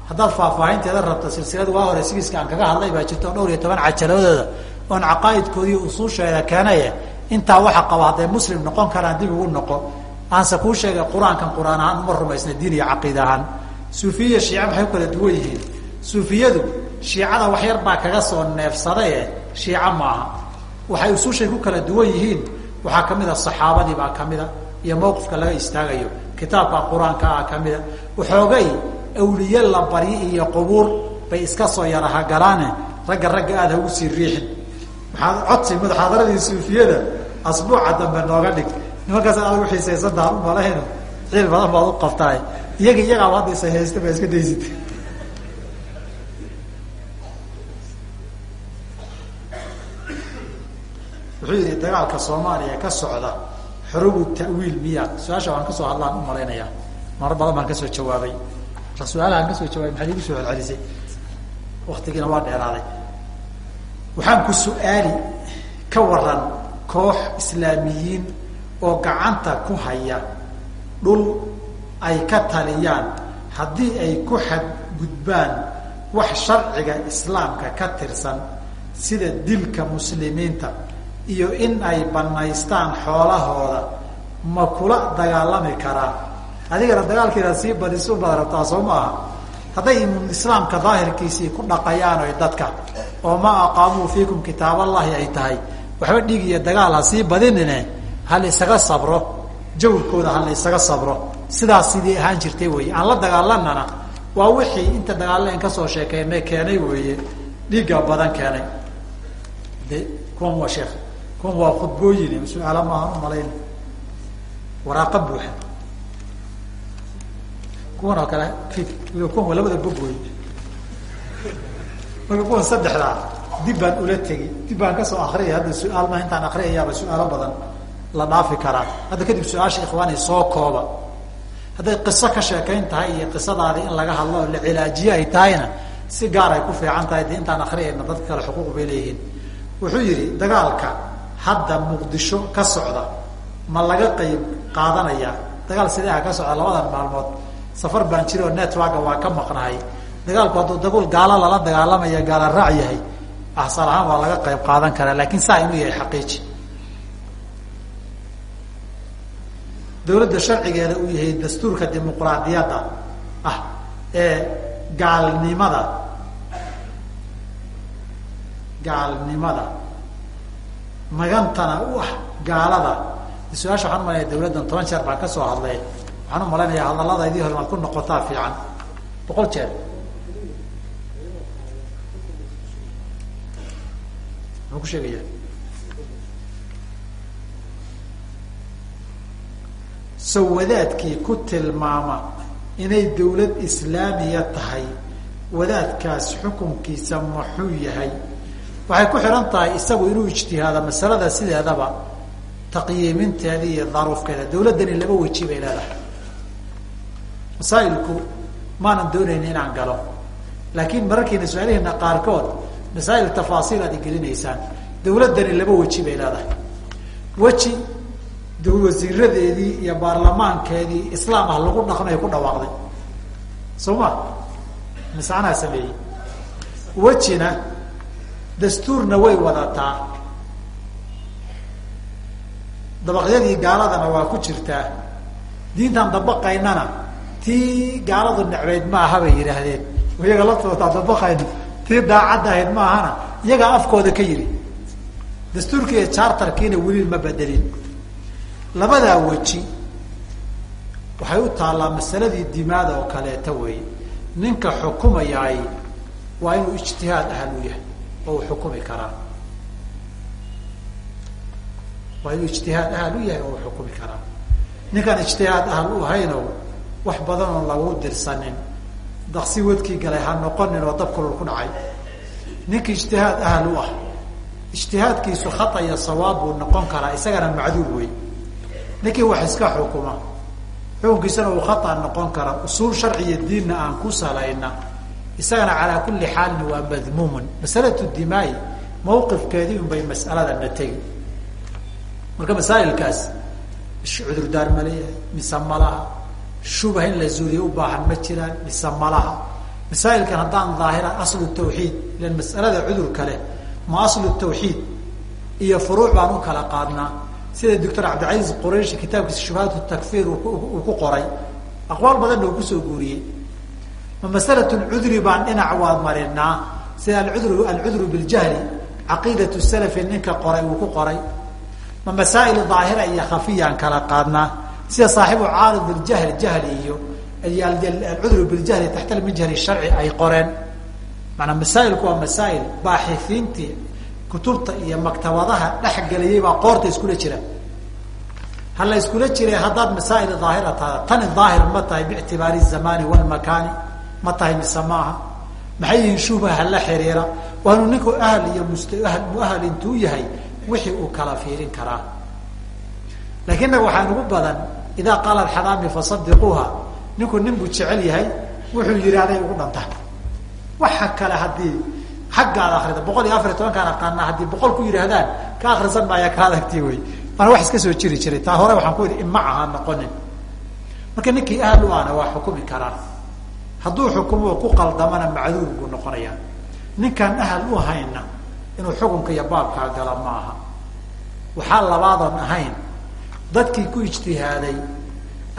S2: Haddaad faahfaahinteeda rabto silsilada waa hore sigiska aan kaga hadlay baa jirta dhowr iyo toban cajaladooda oon caqaaidkoodii usuusheeda keenaye intaa waxa qaba hadday muslim noqon karaan dib ugu noqo. Aanse kuu sheegay qur'aankan qur'aan ahaan uma rumaysna diin iyo caqiida ahaan. Suufiya shiica maxay ku kala duwan yihiin suufiyadu shiicada wax yar baa kaga soo neefsadaye shiica maaha. Waxay usuushay ku kala duwan yihiin. Waxaa ka mid a saxaabadii baa kamida iyo mawqifka laga istaagayo. Kitaabka qur'aanka ah kamida waxoogay awliye la baryi iyo qubuur bay iska soo yarahagalaane ragga ragga aada hagu sii riixin. Maxaad codsi muxaadaradii suufiyada asbuuca dambe nooga dhig. Nimankaas aad ugu xiisaysantaha umalahayno ciil badan baad u qabtaay iyaga iyagaaba hadda haysta baa iska daysid wuxuu yihi dagaalka soomaaliya ka socda xurubu ta'wiil miya su'aasha waan ka soo hadlaan u malaynayaa marar badan baan ka soo jawaabay. Su'aalahaan ka soo jawaabay maxaad igu soo celcelisay waktigiina waa dheeraaday. Waxaan ku su'aali ka waran koox islaamiyiin oo gacanta ku haya dhul ay ka taliyaan. Haddii ay ku xadgudbaan wax sharciga islaamka ka tirsan sida dilka muslimiinta iyo in ay banaystaan xoolahooda ma kula dagaalami karaa. Adigana dagaalkiina sii badisu baad rabtaa soo maaha hadday islaamka daahirkiisii ku dhaqayaan oy dadka oo ma aqaamuu fiikum kitaaballahi ay tahay. Waxba dhiig iyo dagaal ha sii badinine ha la isaga sabro. Jawrkooda ha la isaga sabro. Sidaas sidii ahaan jirtay wey aan la dagaalanana waa wixii inta dagaallaen ka soo sheekeynay keenay weeye. Dhiigga badan keenay. De kuwan waa sheekh kuwan waa khudbooyin su'aala maahan umalayn waraaqa buuxa kuwan oo kale kuwan waa labada bog wey marka kuwan saddexdaa dib baan ula tegi dib baan ka soo akriyay hadda su'aal ma intaan akriyayaaba su'aalo badan la dhaafi karaa. Hadda kadib su'aasha ikhwaani soo kooba. Hadday qiso ka sheekayn tahay iyo qisadaadi in laga hadlo oo la cilaajiye ay tahayna si gaar ay ku fiican tahay de intaan akriyayna dadka kale xuquuq bay leeyihiin. Wuxuu yihi dagaalka hadda muqdisho ka socda ma laga qayb qaadanayaa dagaal sidee ah ka socda labadan maalmood safar baan jiri oo networka waa ka maqnahay. Dagaalku hadduu dagul gaalo lala dagaalamaya gaala raac yahay asal ahaan waa laga qayb qaadan karaa laakiin saa inuu yahay xaqiiji dawladda sharcigeeda uu yahay dastuurka dimuqraadiyadda ah ee gaalnimada. Gaalnimada magantana u ah gaalada. Su'aasha waxaan umalanaya dawladdan toban jeer baan ka soo hadlay. Waxaan u malaynayaa hadalladaydii hore maad ku noqotaa fiican. Boqol jeer. Muxuu ku sheegaya? Sow wadaadkii ku tilmaama inay dawlad islaamiya tahay wadaadkaas xukunkiisa muxuu yahay waxay ku xihan tahay isagu inuu ijtihaado masalada sideedaba taqyiiminteeda iyo daruufkeeda. Dawladdani laba weji bay leedahay. Masaa'ilku maanan doonayni inaan galo. Laakiin mararkiina su'aalaheena qaarkood masaa'il tafaasiil aad igelinaysaan dawladdani laba weji bay leedahay. Weji wasiiradeedii iyo baarlamaankeedii islaam ah lagu dhaqmay ku dhawaaqday. Soo ma? Misanaa sameeyey. Wejina dastuurna way wadataa. Dabaqyadii gaaladana waa ku jirtaa. Diintan dabaqaynana tii gaaladu necbeyd ma aha bay yidhaahdeen. Iyaga laftooda dabaqayna tii daacadda ahayd ma ahana iyagaa afkooda ka yidhi. Dastuurkii iyo chartarkiina weli ma bedelin. Labadaa weji waxay u taallaa masaladii dimaada oo kaleeta wey ninka xukumayaay waa inuu ijtihaad ahal u yahay oo uu xukumi karaa. Waa inuu ijtihaad ahal u yahay oo uu xukumi karaa. Ninkaan ijtihaad ahal u hayno wax badan oon lagu dirsanin. Daqsi wadkii galay ha noqonin oo dabkulul ku dhacay. Ninka ijtihaad ahal u ah ijtihaadkiisu khata iyo sawaab buu noqon karaa isagana macduur wey ninkii wax iska xukuma xukunkiisana uu khata noqon kara usuul sharci iyo diinna aan ku salayna isagana calaa kulli xaalin waa madmuumun. Masalatu dimaai mawqifkeedii un bay mas'aladana tegi marka masaa'ilkaas cudurdaar ma mise malaha shubah in la zuuliye u baahan ma jiraan mise malaha masaa'ilkan haddaan daahira aslu tawxiid ilan mas'alada cudurka leh ma aslu tawxiid iyo furuuc baan u kala qaadnaa. Sida doctor cabdilcaziz qurayshi kitaabkiisa shubahat takfir uu ku qoray aqwaal badanna uu ku soo guuriyey ma masalat lcudri baan dhinac waa marinaa sida alcudru alcudru biljahli caqiidat salafi ninka qoray uu ku qoray ma masaa'il daahira iyo khafiyaan kala qaadnaa sida saaxibu caarid iljahl jahli iyo alcudru biljahli taxta almijhari sharci ay qoreen maanaa masaa'ilku waa masaa'il baaxifiintii kutubta iyo maktabadaha dhexgeliyay baa qoorta iskula jira ha la iskula jiray haddaad masaa'il daahira tahda tani daahir ma tahay biictibaari zamani walmakaani ma tahay mise maaha. Maxay yihiin shubaha la xiriira? Waanu ninku ahl iyo must ahl muahal intuu yahay wixii uu kala fiirin karaa. Laakiin naga waxaa nugu badan idaa qaala alxadaami fasadiquuha ninku nin buu jecel yahay wuxuu yidhahday ugu dhanta. Waxa kale haddii xaggaad akrida boqol iyo afar iyo tobankaan aqaana haddii boqol ku yidhaahdaan ka akrisan maaya kaadagti wey mana wax iska soo jiri jiray taa hore waxaan ku yidhi ima aha noqonin. Marka ninkii ahal u ahna waa xukumi karaa hadduu xukumo ku qaldamana macduur buu noqonayaa ninkaan ahal u hayna inuu xukunka iyo baabkaa gala ma aha waxaa labaadoon ahayn dadkii ku ijtihaaday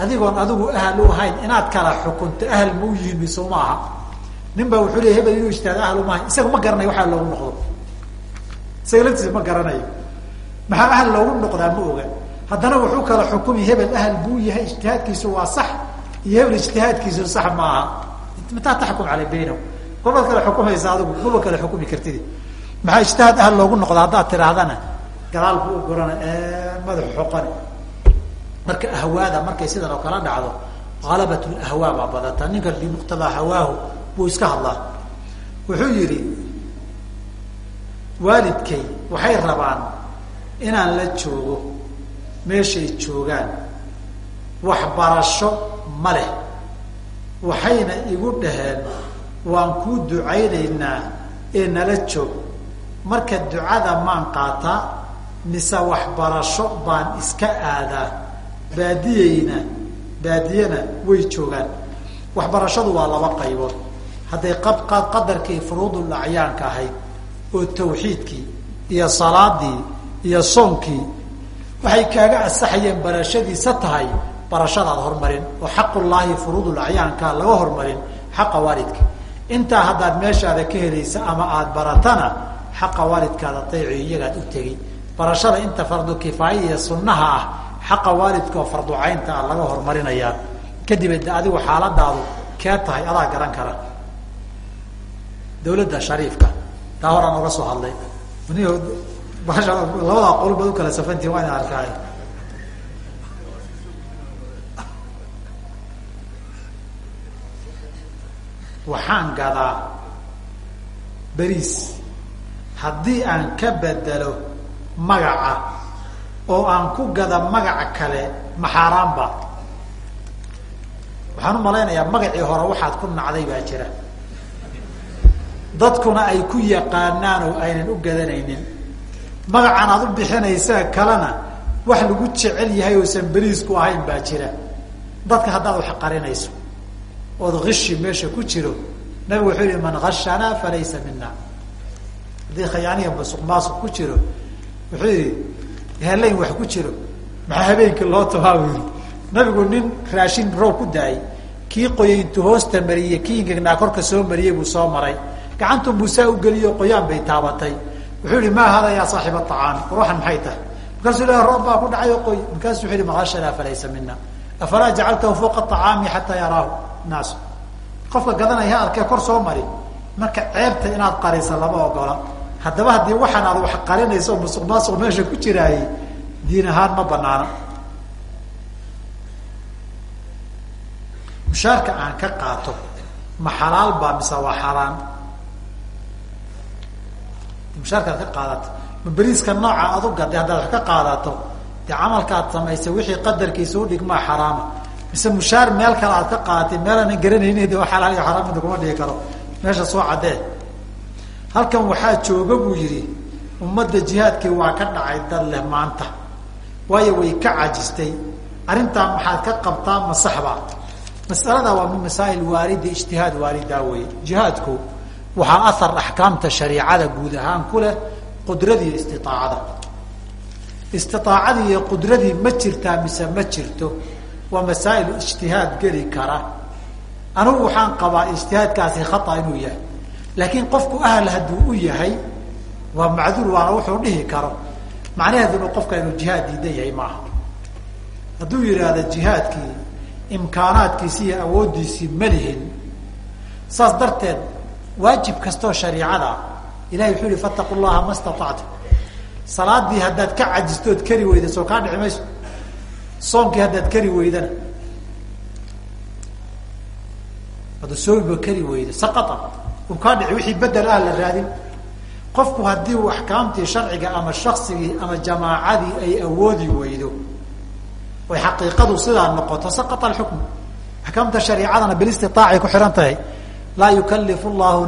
S2: adigoon adigu ahal u ahayn inaad kala xukunto ahal ma u yihiin mise ma aha nin baa wuxuu leey hebel inuu ijtihaado ahal uma hayn isaga ma garanayo waxaa loogu noqdo. Isaga laftiisa ma garanayo. Maxaa ahal loogu noqdaa ma oga. Haddana wuxuu kala xukumi hebel ahal buu yahay ijtihaadkiisu waa sax iyo hebel ijtihaadkiisu sax ma aha mataa taxkum caley baynahu. Golbaad kale xukumaysa adigu golba kale xukumi kartid maxaa ijtihaad ahal loogu noqda haddaad tidhaahdana? Gadaal ku ogorana madaxu xoqane marka ahwaada markay sidan oo kala dhacdo halabat lahwaa baa badata. Ninka bimuqtadaa hawaahu buu iska hadlaa. Wuxuu yidhi waalidkay waxay rabaan inaan la joogo meeshay joogaan waxbarasho ma leh waxayna igu dhaheen waan kuu ducaynaynaa ee nala joog marka ducada maan qaataa mise waxbarasho baan iska aadaa baadiyeyna baadiyena way joogaan. Waxbarashadu waa laba qaybood. Hadday qadarkii furuudul acyaanka ahayd oo tawxiidkii iyo salaadii iyo soonkii waxay kaaga asaxayeen barashadiisa tahay barashadaad hormarin oo xaqullaahi furuudul acyaanka laga hormarin xaqa waalidka. Intaa haddaad meeshaada ka helaysa ama aada baratana xaqa waalidkaada dayci iyagaad u tegi barashada inta fardu kifaaya iyo sunnaha ah xaqa waalidka oo farducaynta ah laga hormarinayaa kadib de adigu xaaladaadu kee tahay? Adaa garan kara. Dawladda shariifka taa horaan oga soo hadlay. Labadaa qol baad u kala safantihin waa ina arkaay waxaan gadaa beriis. Haddii aan ka bedelo magaca oo aan ku gada magaca kale maxaaraanba waxaan u malaynayaa magacii hore waxaad ku nacday baa jira. Dadkuna ay ku yaqaanaan oo aynan u gadanaynin. Magacan aad u bixinaysaa kalena wax lagu jecel yahay oosan beriisku ahayn baa jira. Dadka haddaad wax qarinayso ood kishi meesha ku jiro nabigu wuxuu yihi man hashanaa falaysa mina haddii khayaaniya masuq maasuq ku jiro wuxuu yihi helayn wax ku jiro maxaa habeenkii loo tabaa bu yihi nabigu nin raashin row ku daayay kii qoyay hoosta mariyey kii ingegnaa korka soo mariyey buu soo maray. Gacantu buusaa u geliyo qoyaan bay taabatay. Wuxuu yihi ma hada yaa saaxiib aطacaam ruuxan maxay tahay? Markaasuu le roob baa ku dhacay o qoy. Markaasu wuxu yihi mahashana falaysa mina afalaa jacaltahu fawqa aطacaami xataa yaraahu naasu qofka gadanaya arkee kor soo mari marka ceebta inaad qarisa lama ogola haddaba haddii waxaan aad wax qarinayso musuq maasuq meesha ku jiraayey diin ahaan ma banaana mushaarka aan ka qaato ma xalaal baa mise waa xaaraan? Mushaarkaad ka qaadato ma beriiska nooca adu gaday haddaad wax ka qaadato dee camalkaad samaysay wixii qadarkiisa udhigmaa xaraama mise mushaar meel kale aad ka qaadatay meelaanan garanaynin de xalaal iyo xaraam mida kuma dhigi karo. Meesha soo caddee halkan waxaa jooga buu yidhi ummadda jihaadkii waa ka dhacay dad leh maanta. Waayo way ka cajistay. Arrintaa maxaad ka qabtaa ma saxba masalada waa min masaa'il waalidi ijtihaad waalidaa weye jihaadku waxaa ahar axkaamta shariicada guud ahaan ku leh qudradii istiaacada istiaacadii iyo qudradii ma jirtaa mise ma jirto waa masaa'il ijtihaad geli kara. Anigu waxaan qabaa ijtihaadkaasi khata inuu yahay. Laakiin qofku ahal hadduu u yahay waa macduur waana wuxuu dhihi karo. Macnaheeduna qofka inuu jihaad diidan yahay maaha. Hadduu yidhaahdo jihaadkii imkaanaadkiisi iyo awooddiisii ma lihin. Saas darteed waajib kastoo shariicada ilahay wuxuu yihi fataqu llaha ma statactum salaadii haddaad ka cajistood kari weyda kaa dhici mayso soonkii haddaad kari weydana. Hadda soomiba kari weyda saqata. U kaa dhici wixii bedel ah la raadin. Qofku haddii uu axkaamtii sharciga ama shaksigii ama jamaacadii ay awoodi weydo oy xaqiiqadu sidaa noqoto saqata alxukm. Axkaamta shariicadana bilistiaacay ku xihan tahay. Laa yukalifu llahu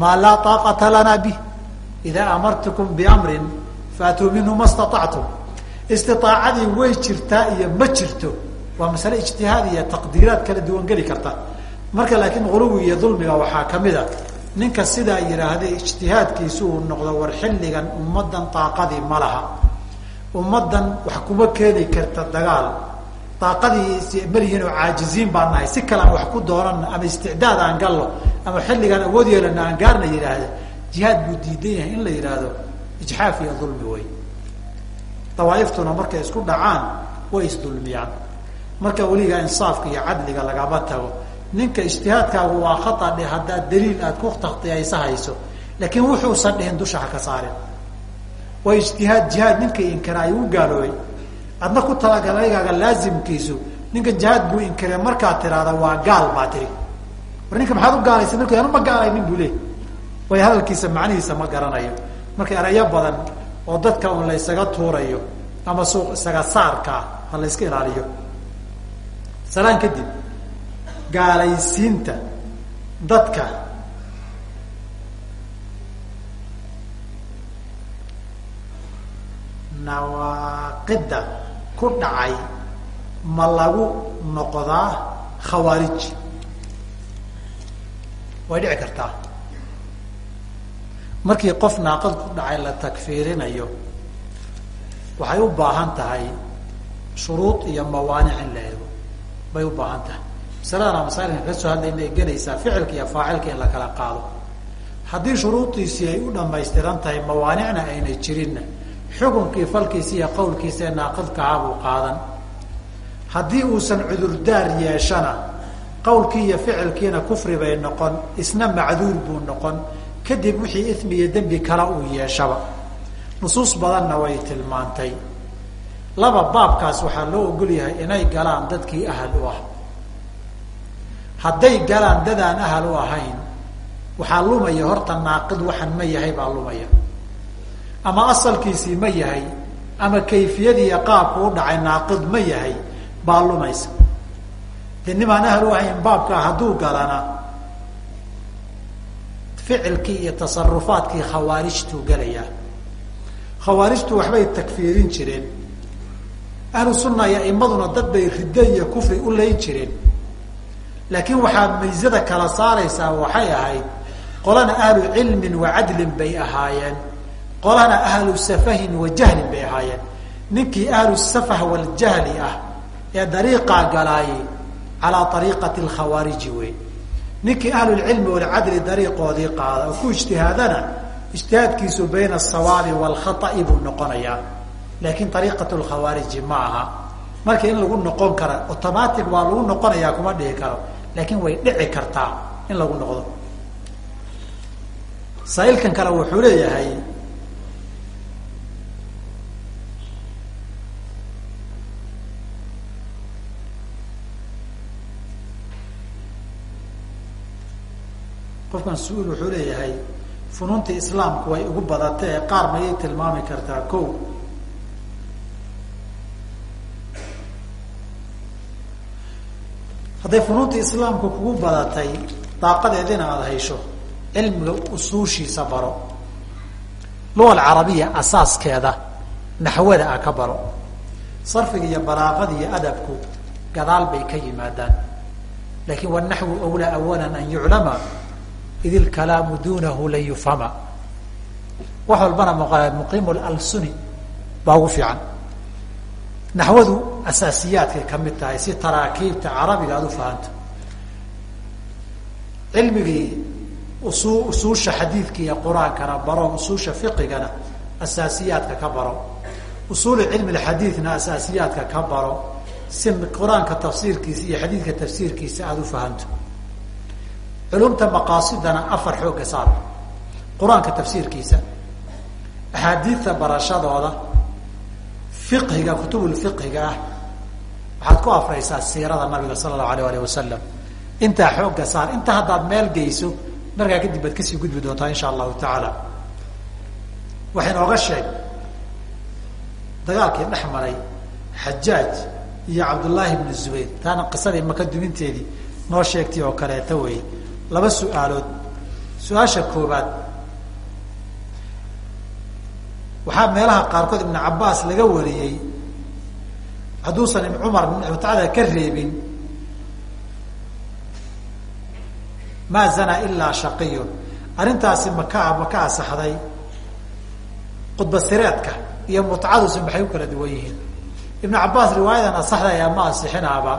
S2: maa laa طaaqata lana bih. Ida amartukum bamrin faatuu minhu ma staطactum istiaacadii way jirtaa iyo ma jirto. Waa masale ijtihaad iyo taqdiiraad kala duwan geli karta. Marka laakiin guluwi iyo dulmiga waxaa ka mid a ninka sidaa yidhaahday ijtihaadkiisu uu noqdo war xilligan ummaddan daaqadii ma laha. Ummaddan wax kuma keeni karta dagaal. Daaqadii malihiin oo caajiziin baan nahay. Si kale aan wax ku doonana ama isticdaad aan gallo ama xilligaan awood yeelana aan gaarna yidhaahda jihaad buu diidan yahay in la yidhaahdo ijxaaf iyo dulmi wey dawaa'iftuna markay isku dhacaan way isdulmiyaan marka weligaa insaafka iyo cadliga lagama tago. Ninka ijtihaadkaagu waa khata dhe haddaad daliil aad ku taktiyaysa hayso laakiin wuxuusan dhihin dusha ha ka saarin. Waa ijtihaad jihaad ninka inkira ay u gaaloobay adna ku talagalaygaaga laazimkiisu ninka jihaad buu inkire markaad tiraahda waa gaal baa tiri war ninka maxaad u gaalaysa marku anu ma gaalaynin buu le way hadalkiisa macnihiisa ma garanayo. Marka erayo badan oo dadka un la ysaga tuurayo ama suuq isaga saarkaa ha la yska ilaaliyo. Salaan kadib gaalaysiinta dadka nawaaqidda ku dhacay ma lagu noqdaa khawaarij way dhici kartaa. Markii qof naaqad ku dhacay la takfiirinayo waxay u baahan tahay shuruud iyo mawaanic in la eego. Bay u baahan tahay. Masaladana masaailkan ka soo hadlayna ay gelaysaa ficilka iyo faacilka in la kala qaado. Haddii shuruudiisii ay u dhamaystiran tahay mawaanicna aynay jirinna. Xukunkii falkiisa iyo qawlkiisa ee naaqidkahaa buu qaadan. Haddii uusan cudurdaar yeeshana qawlkii iyo ficilkiina kufri bay noqon isna macduur buu noqon kadib wixii ismi iyo dembi kale uu yeeshaba. Nusuus badanna way tilmaantay. Laba baabkaas waxaa loo ogol yahay inay galaan dadkii ahal u ah. Hadday galaan dadaan ahal u ahayn waxaa lumaya horta naaqid waxan ma yahay baa lumaya. Ama asalkiisii ma yahay ama kayfiyadiiyo qaabku u dhacay naaqid ma yahay baa lumaysa nimaan ahal u ahayn baabkaa hadduu galana ficilkii iyo tasarufaadkii khawaarijtuu gelayaa. Khawaarijtu waxbay takfiirin jireen. Ahlu sunna iyo aimaduna dad bay riddo iyo kufri u layn jireen. Laakiin waxaad maysada kala saaraysaa waxay ahayd qolana ahlu cilmin wa cadlin bay ahaayeen. Qolana ahlu safahin wa jahlin bay ahaayeen. Ninkii ahlu safah waljahli ah ee dariiqaa galaayay calaa ariiqati lkhawaariji wey ninkii ahlulcilmi walcadli dariiqoodii qaada oo ku ijtihaadana ijtihaadkiisu bayna asawaabi waalkhaai buu noqonayaa. Laakiin ariiqat lkhawaariji ma aha. Marka in lagu noqon kara automatic waa lagu noqonayaa kuma dhihi karo. Laakiin way dhici kartaa in lagu noqdo. Saailkan kale wuxuu leeyahay qofkan su'uul wuxuu leeyahay funuunta islaamku way ugu badatay ee qaar mayay tilmaami kartaa ko hadday funuunta islaamku kugu badatay daaqadeedina aada haysho cilmiga usuushiisa baro. Luga alcarabiya asaaskeeda naxwada a ka baro. Sarfiga iyo balaaqada iyo adabku gadaal bay ka yimaadaan. Laakin wanaxwu awlaa awalan an yuclama id ilkalaamu dunahu lan yufhama wax walbana muqiimu lalsuni baa ugu fiican naxwadu asaasiyaadkay ka mid tahay si taraakiibta carabiga aada u fahanto cilmigii usu usuusha xadiidka iyo qur'aankana baro usuusha fiqigana asaasiyaadka ka baro usuulu cilmi lxadiidna asaasiyaadka ka baro si qur'aanka tafsiirkiisa iyo xadiidka tafsiirkiisa aada u fahanto culumta maqaasidana afar xooga saar. Qur'aanka tafsiirkiisa axaadiidta barashadooda fiqhiga kutubulfiqhiga ah waxaad ku afraysaa siirada nabiga sala allahu alayh alih wasalam intaa xooga saar inta haddaad meel geyso markaa kadib baad ka sii gudbi doontaa insha allahu tacaala. Waxay nooga sheeg dagaalkii dhex maray xajaaj iyo cabdullaahi bnu zubayr taana qisadii maka duminteedii noo sheegtay oo kaleeta wey laba su'aalood. Su'aasha koobaad waxaa meelaha qaarkood ibnu cabaas laga wariyey hadduusan cumar mutcada ka reebin maa zanaa ilaa shaqiyun. Arrintaasi maka maka asaxday khudbasireedka iyo mutcadusi maxay u kala duwan yihiin. Ibnu cabaas riwaayadan asaxda ayaa ma asixinaaba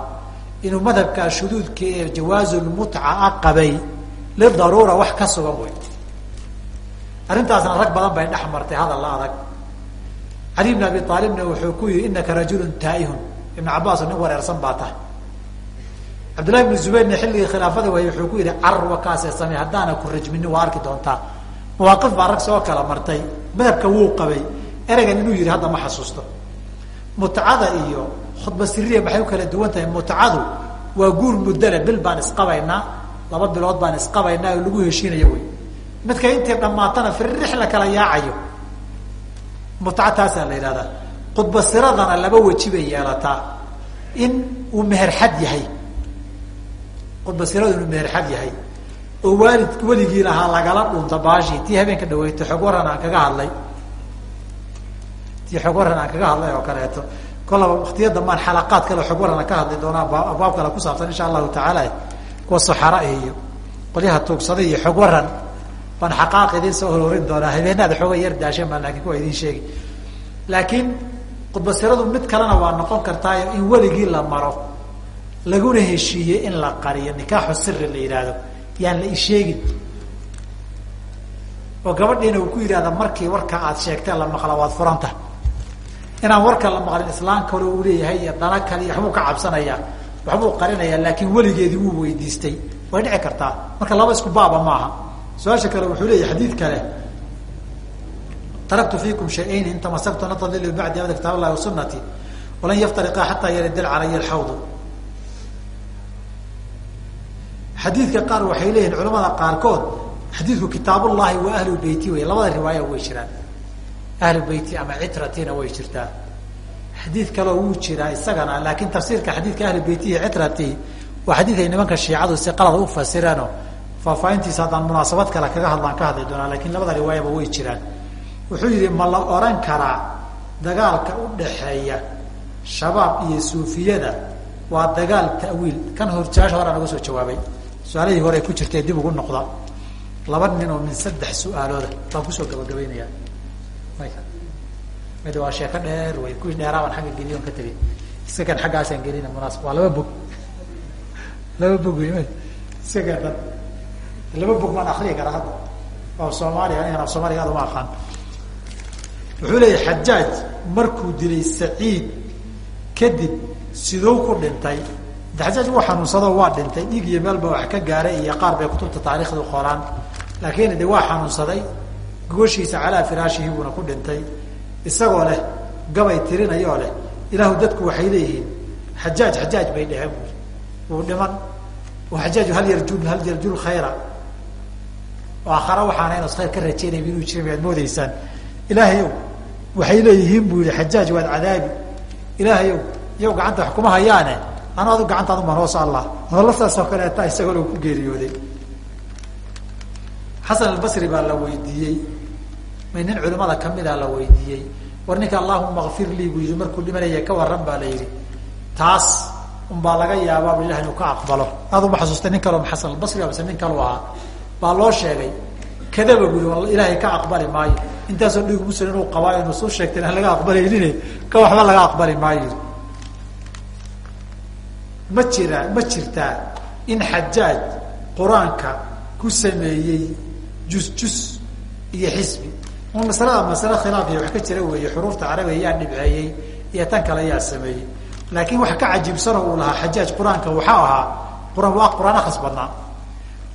S2: inuu madhabkaa shuduudka ee jawaazulmutca a qabay lidaruura wax ka sugan wey arrintaasna rag badan bay dhex hadal la adag. Cali bn abi aalibna wuxuu ku yihi inaka rajulun taa'ihun. Ibnu cabaas nin wareersan baa tahay. Cabdullahi bnu zubayrna xilligii khilaafada waayey wuxuu ku yihi carwa kaasee samey haddaana ku rajminin waa arki doontaa. Mawaaqif baa rag soo kala martay madhabka wuu qabay ereygan inuu yihi hadda ma xasuusto. Mutcada iyo khudba siriya maxay u kala duwan tahay mutcadu waa guur muddale bil baan isqabaynaa laba bilood baan isqabaynaa oo lagu heshiinaya wey. Midka intii dhamaatana firrix la kala yaacayo. Mutca taasaa la yidhahdaa khudba siradana laba weji bay yeelataa. In uu meherxad yahay. Khudba siradu inuu meherxad yahay. Oo waalid weligii lahaa lagala dhunta baashii tii habeenka dhaweyta xog waran aan kaga hadlay. Tii xog waran aan kaga hadlay oo kaleeto kolaba waktiya dambaan xalaqaad kale xog warana ka hadli doonaa abwaab kale ku saabsan insha allahu tacaala kuwa saxara iyo qolyaha tuugsaday iyo xog waran baan xaqaaq idiin soo hororin doonaa. Habeenaada xooga yar daasheen baan laakin kuwa idiin sheegi laakiin khudbasiradu mid kalena waa noqon kartaayo in weligii la maro laguna heshiiyey in la qariyo nikaaxu siri la yidhaahdo yaan la isheegin oo gabadhiina uu ku yidhahda markii warka aad sheegtee la maqla waad furanta inaan warka la maqlin islaan kale uu leeyahay iyo dana kale iyo waxbuu ka cabsanayaa waxbuu qarinayaa laakiin weligeedii wuu weydiistay. Way dhici kartaa. Marka laba isku baaba maaha. Su'aasha kale wuxuu leeyahay xadiid kale. Taraktu fiikum shay-ayn in tamasaktu lan tadilu bacdi abada kitaab allahi wa sunati walan yaftariqaa xataa yarida calaya alxawdu xadiidka qaar waxay leeyihiin culamada qaarkood xadiidku kitaabullahi wa ahlu beyti wey labada riwaaya way jiraan ahlu beyti ama citratina way jirtaa. Xadiid kaleo wuu jiraa isagana laakin tafsiirka xadiidka ahlu beyti iyo citrati waa xadiid ay nimanka shiicadu si qalad u fasireenoo faahfaahintiisa haddaan munaasabad kale kaga hadlaan ka hadli doonaa lakiin labada riwaayaba way jiraan. Wuxuu yidhi ma la oran karaa dagaalka u dhaxeeya shabaab iyo suufiyada? Waa dagaal ta'wiil. Kan horjaasha horaa naga soo jawaabay. Su'aalihii hore ay ku jirtee dib ugu noqda. Laba nin oo min saddex su'aalooda baan ku soo gabagabaynayaa mid waa sheeko dheer wey kuwii dheeraa baan agga geliy on ka tegay iska xaggaasaan gelina munaasab waa laba bog laba bog wey m iska dad laba bog baan akriyi karaa hadda oo soomaaliya anigan af soomaaliga ad uma aqaan wuxuu leeyahy xajaaj markuu dilay saciid kadib siduu ku dhintay de xajaaj wuu xanuunsadoo waa dhintay dhiig iyo meelba wax ka gaaray iyo qaar bay kutubta taarikhdu qoraan laakiin de waa xanuunsaday gogoshiisa calaa firaashihi buuna ku dhintay. Isagoo leh gabay tirinayoo leh ilaahu dadku waxay leeyihiin xajaaj xajaaj bay dheheen buui wuu dhiman. Xajaaju hal yarjul hal yarjul khayra. Oo aakhara waxaana inas khayr ka rajeynayb inuu jira miyaad moodaysaan. Ilaahayow waxay leeyihiin buu yihi xajaaj waad cadaabi. Ilaahayow iyaw gacanta wax kuma hayaane. Anu adu gacantaad uman hoos allah. Nolola saasoo kaleeta isagoo ku geeriyooday. Xasan albasri baa la weydiiyey may nin culimada kamida la weydiiyey. War ninka allahuma kfir lii buu yidhi markuu dhimanaya ka waran baa la yidhi. Taas unbaa laga yaabaa ilah inuu ka aqbalo. Aad uma xasuustay nin kaleo xasan albasri mise nin kalu ahaa. Baa loo sheegay. Kadaba bui ilaahay ka aqbali maayo. Intaasoo dhig muslim inuu qabaayo nusuus sheegtay aan laga aqbalaynin. Ka waxba laga aqbali maayo. Ma jiraa ma jirtaa in xajaaj qur'aanka ku sameeyey jus-jus iyo xisbi un masalada masale khilaafiya wax ka jira weeye xuruufta carabiga yaa dhibceeyey iyo tan kale yaa sameeyey. Laakiin wax ka cajiibsanoo uu lahaa xajaaj qur'aanka waxaa ahaa qur'aan waa qur'aan akris badnaa.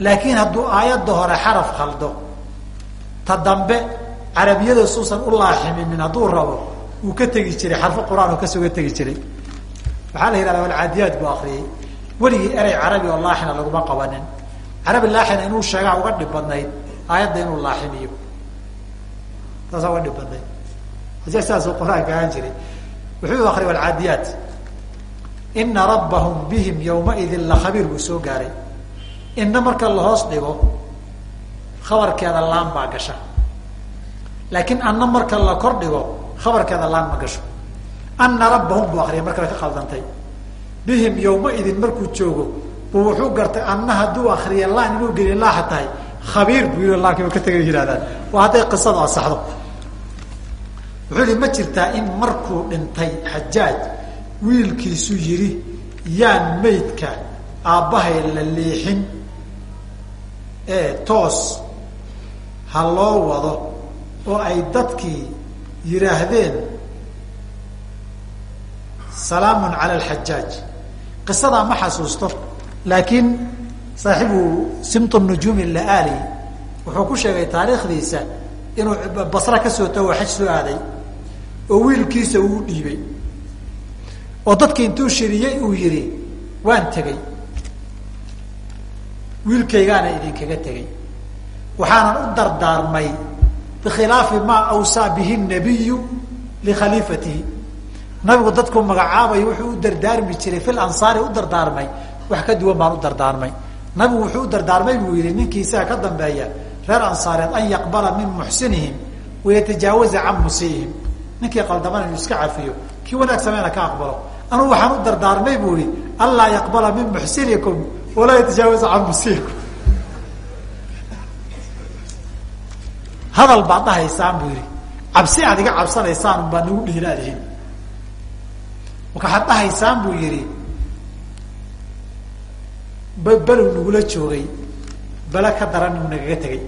S2: Laakiin hadduu aayadda hore xaraf khaldo ta dambe carabiyada suusan u laaximinin hadduu rabo uu ka tegi jiray xarfo qur'aan oo kasooga tegi jiray. Waxaa la yihahda alcaadiyaad buu akriyey weligii erey carabi oo laaxina laguma qabanin. Carabi laaxina inuu sheegaa uga dhib badnayd aayadda inuu laaximiyo taasaa uga dhib badnayd aja sidaasuu qur'aanka ahaan jiray wuxuu akriya alcaadiyaat. Ina rabbahum bihim yawmaidin lakhabiir buu soo gaaray. Inna marka lahoos dhigo khabarkeeda laan baa gasha. Laakiin anna marka la kor dhigo khabarkeeda laan ma gasho. Ana rabbahum buu akriya markale ka qaldantay bihim yawmaidin markuu joogo buu wuxuu gartay anna hadduu akriya laan inuu geliy laaxa tahay khabiir buu yii laankiiba ka tegay yihahdaan waa hadday qisadu asaxdo wuxuu yihi ma jirtaa in markuu dhintay xajaaj wiilkiisu yidhi yaan maydka aabbahay la leexin. Ee toos ha loo wado oo ay dadkii yidhaahdeen. Salaamun cala alxajaaj qisadaa ma xasuusto laakiin saaxibu simt nujuumi laali wuxuu ku sheegay taariikhdiisa inuu basra ka soo tago xaj soo aaday oo wiilkiisa uu dhiibay. Oo dadkii intuu shiriyey uu yihi waan tegey. Wiilkaygaana idinkaga tegey. Waxaanan u dardaarmay bikhilaafi maa awsaa bihi nabiyu likhaliifatihi nabigu dadku magacaabayo wuxuu u dardaarmi jiray fil ansaari u dardaarmay. Wax ka duwan baan u dardaarmay. Nabigu wuxuu u dardaarmay buu yihi ninkii isaga ka dambeeya reer ansaareed an yaqbala min muxsinihim wayatajaawaza can musiihim ninkii qaldaman inuu iska cafiyo. Kii wanaag sameyna ka aqbalo. Anugu waxaan u dardaarmay buu ihi anlaa yaqbala min muxsinikum walaa yatajaawaza can musiikum. Hadal baad dhahaysaan buu yihi cabsi aad iga cabsanaysaan baa nagu dhihilaadihin waxaad dhahaysaan buu yihi below nagula joogay. Bele ka daran uu nagaga tegay.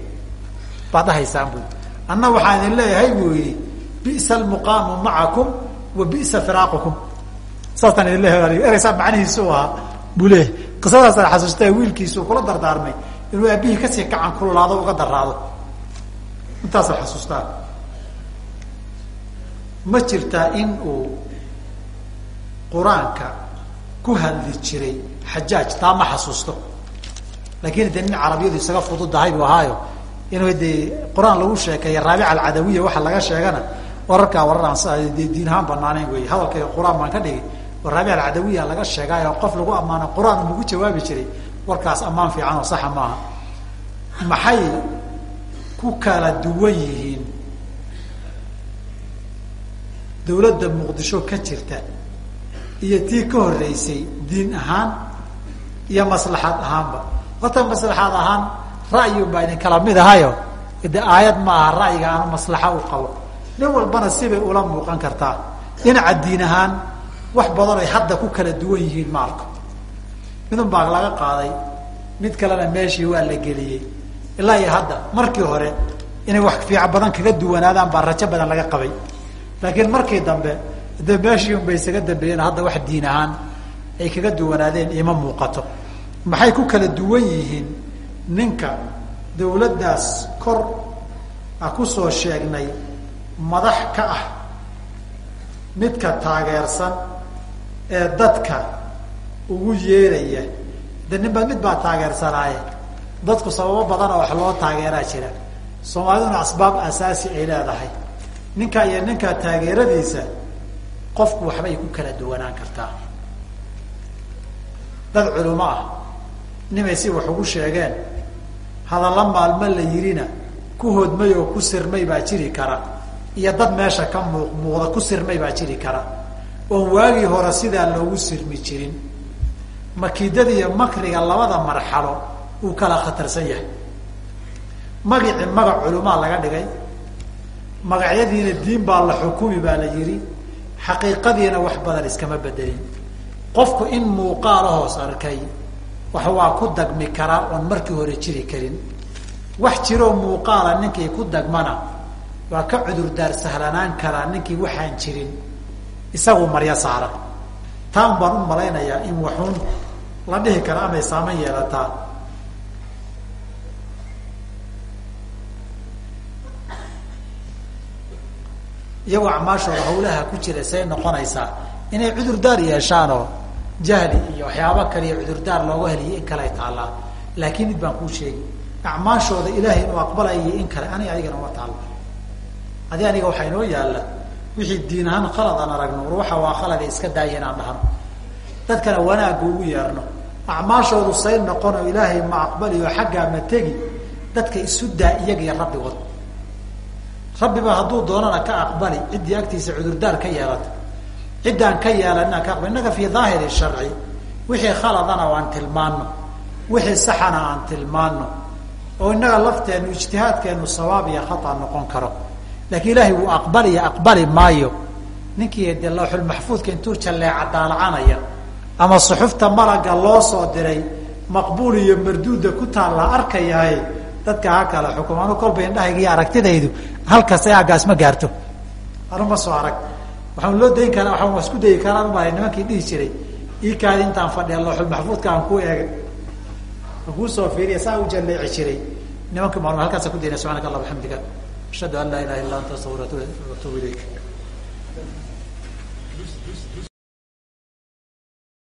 S2: Baad dhahaysaan buu anna waxaan idin leeyahay buu yihi bisa almuqaamu macakum wa bisa firaaqukum. Saasaan idin leeyahay ereysaa macnihiisu ahaa buu leeyahay qisadaasaan xasuustay wiilkiisu kula dardaarmay inuu aabihii ka sii kacan kululaado uga daraado intaasaan xasuustaa. Ma jirtaa in uu qur'aanka ku hadli jiray xajaaj taa ma xasuusto. Laakin de nin carabiyadu isaga fududahay buu ahaayo inuu dee qur'aan lagu sheekeeya raabica alcadawiya waxa laga sheegana wararkaa warar aan diin ahaan banaaneyn wey hadalkayga qur'aan baan ka dhigi waraabi alcadawiya laga sheegay oo qof lagu ammaano qur'aan ugu jawaabi jiray. Warkaas ammaan fiican oo saxa maaha. Maxay ku kala duwan yihiin? Dawladda muqdisho ka jirta iyo tii ka horeysay diin ahaan iyo maslaxad ahaanba. Horta maslaxad ahaan ra'yun baa idin kala mid ahayo de aayad ma aha ra'yiga aanu maslaxa u qabo nin walbana sibay ula muuqan kartaa. Dhinaca diin ahaan wax badan ay hadda ku kala duwan yihiin ma arko midun baa laga qaaday mid kalena meeshii waa la geliyey. Ilaa iyo hadda markii hore inay wax fiican badan kaga duwanaadaan baa rajo badan laga qabay. Laakiin markii dambe de meeshii un bay isaga dambeeyeen hadda wax diin ahaan ay kaga duwanaadeen ima muuqato. Maxay ku kala duwan yihiin ninka dawladdaas kor a ku soo sheegnay madax ka ah midka taageersan ee dadka ugu yeeraya de ninba mid baa taageersanaaye? Dadku sababo badan oo wax loo taageeraa jira. Soomaaliduna asbaab asaasi ay leedahay. Ninka iyo ninka taageeradiisa qofku waxbay ku kala duwanaan kartaa. Dad culimo ah nimay si wax ugu sheegeen hadalla maalmo la yirina ku hoodmay oo ku sirmay baa jiri kara iyo dad meesha ka muuq muuqda ku sirmay baa jiri kara. Oon waagii hore sidaa loogu sirmi jirin. Makiidada iyo makriga labada marxalo uu kala khatarsan yahay. Magacii magac culumaa laga dhigay. Magacyadiina diin baa la xukumi baa la yihi xaqiiqadiina wax badan iskama bedelin. Qofku in muuqaala hoos arkay wax waa ku dagmi karaa oon markii hore jiri karin. Wax jiroo muuqaala ninkii ku dagmana waa ka cudurdaar sahlanaan karaa ninkii waxaan jirin isagu maryo saaran. Taan baan u malaynayaa in waxuun la dhihi kara amay saaman yeelataa. Iyagoo acmaashooda hawlaha ku jira say noqonaysaa inay cudurdaar yeeshaanoo jahli iyo waxyaaba kale iyo cudurdaar looga heliyo in kale ay taallaa laakiin mid baan kuu sheegi acmaashooda ilaahay inuu aqbalayo in kale aniga adigana uma taalla adi aniga waxaa inoo yaalla wixii diin ahaan khalad aan aragno war waxa waa khalada iska daaya inaan dhahno. Dadkana wanaagga ugu yeerno. Acmaashoodu say noqon oo ilaahay ma aqbaliyo xaggaa ma tegi dadka isu daa iyaga iyo rabbigood rabbiba hadduu doonana ka aqbali ciddii agtiisa cudurdaar ka yeelata ciddaan ka yeelanina ka aqbali innaga fii daahiri sharci wixii khaladana aan tilmaano wixii saxana aan tilmaano oo innaga lafteenu ijtihaadkeenu sawaab iyo khata noqon karo laakiin ilaahay wuu aqbaliya aqbali maayo. Ninkii de lawxulmaxfuudka intuu jalleeca daalacanaya ama suxufta malaga loo soo diray maqbuul iyo marduuda ku taalla arkayahay dadka ha kale xukum anu kolba indhahayga iyo aragtidaydu halkas agaas ma gaarto. Anu ma soo arag. Waxaan loo dayn karaa waxaan isku dayi karaa umalay nimankii dhihi jiray. Ii intaan fadhiya lawxulmaxfuudka aan ku eegay aan kuu soo fiiriya saa u jalleeci jiray. Nimankii maalmo halkaasa ku dayna subxanaka allah bxamdiga ashhadu an laa ilaha illa anta astafir atuub ilayk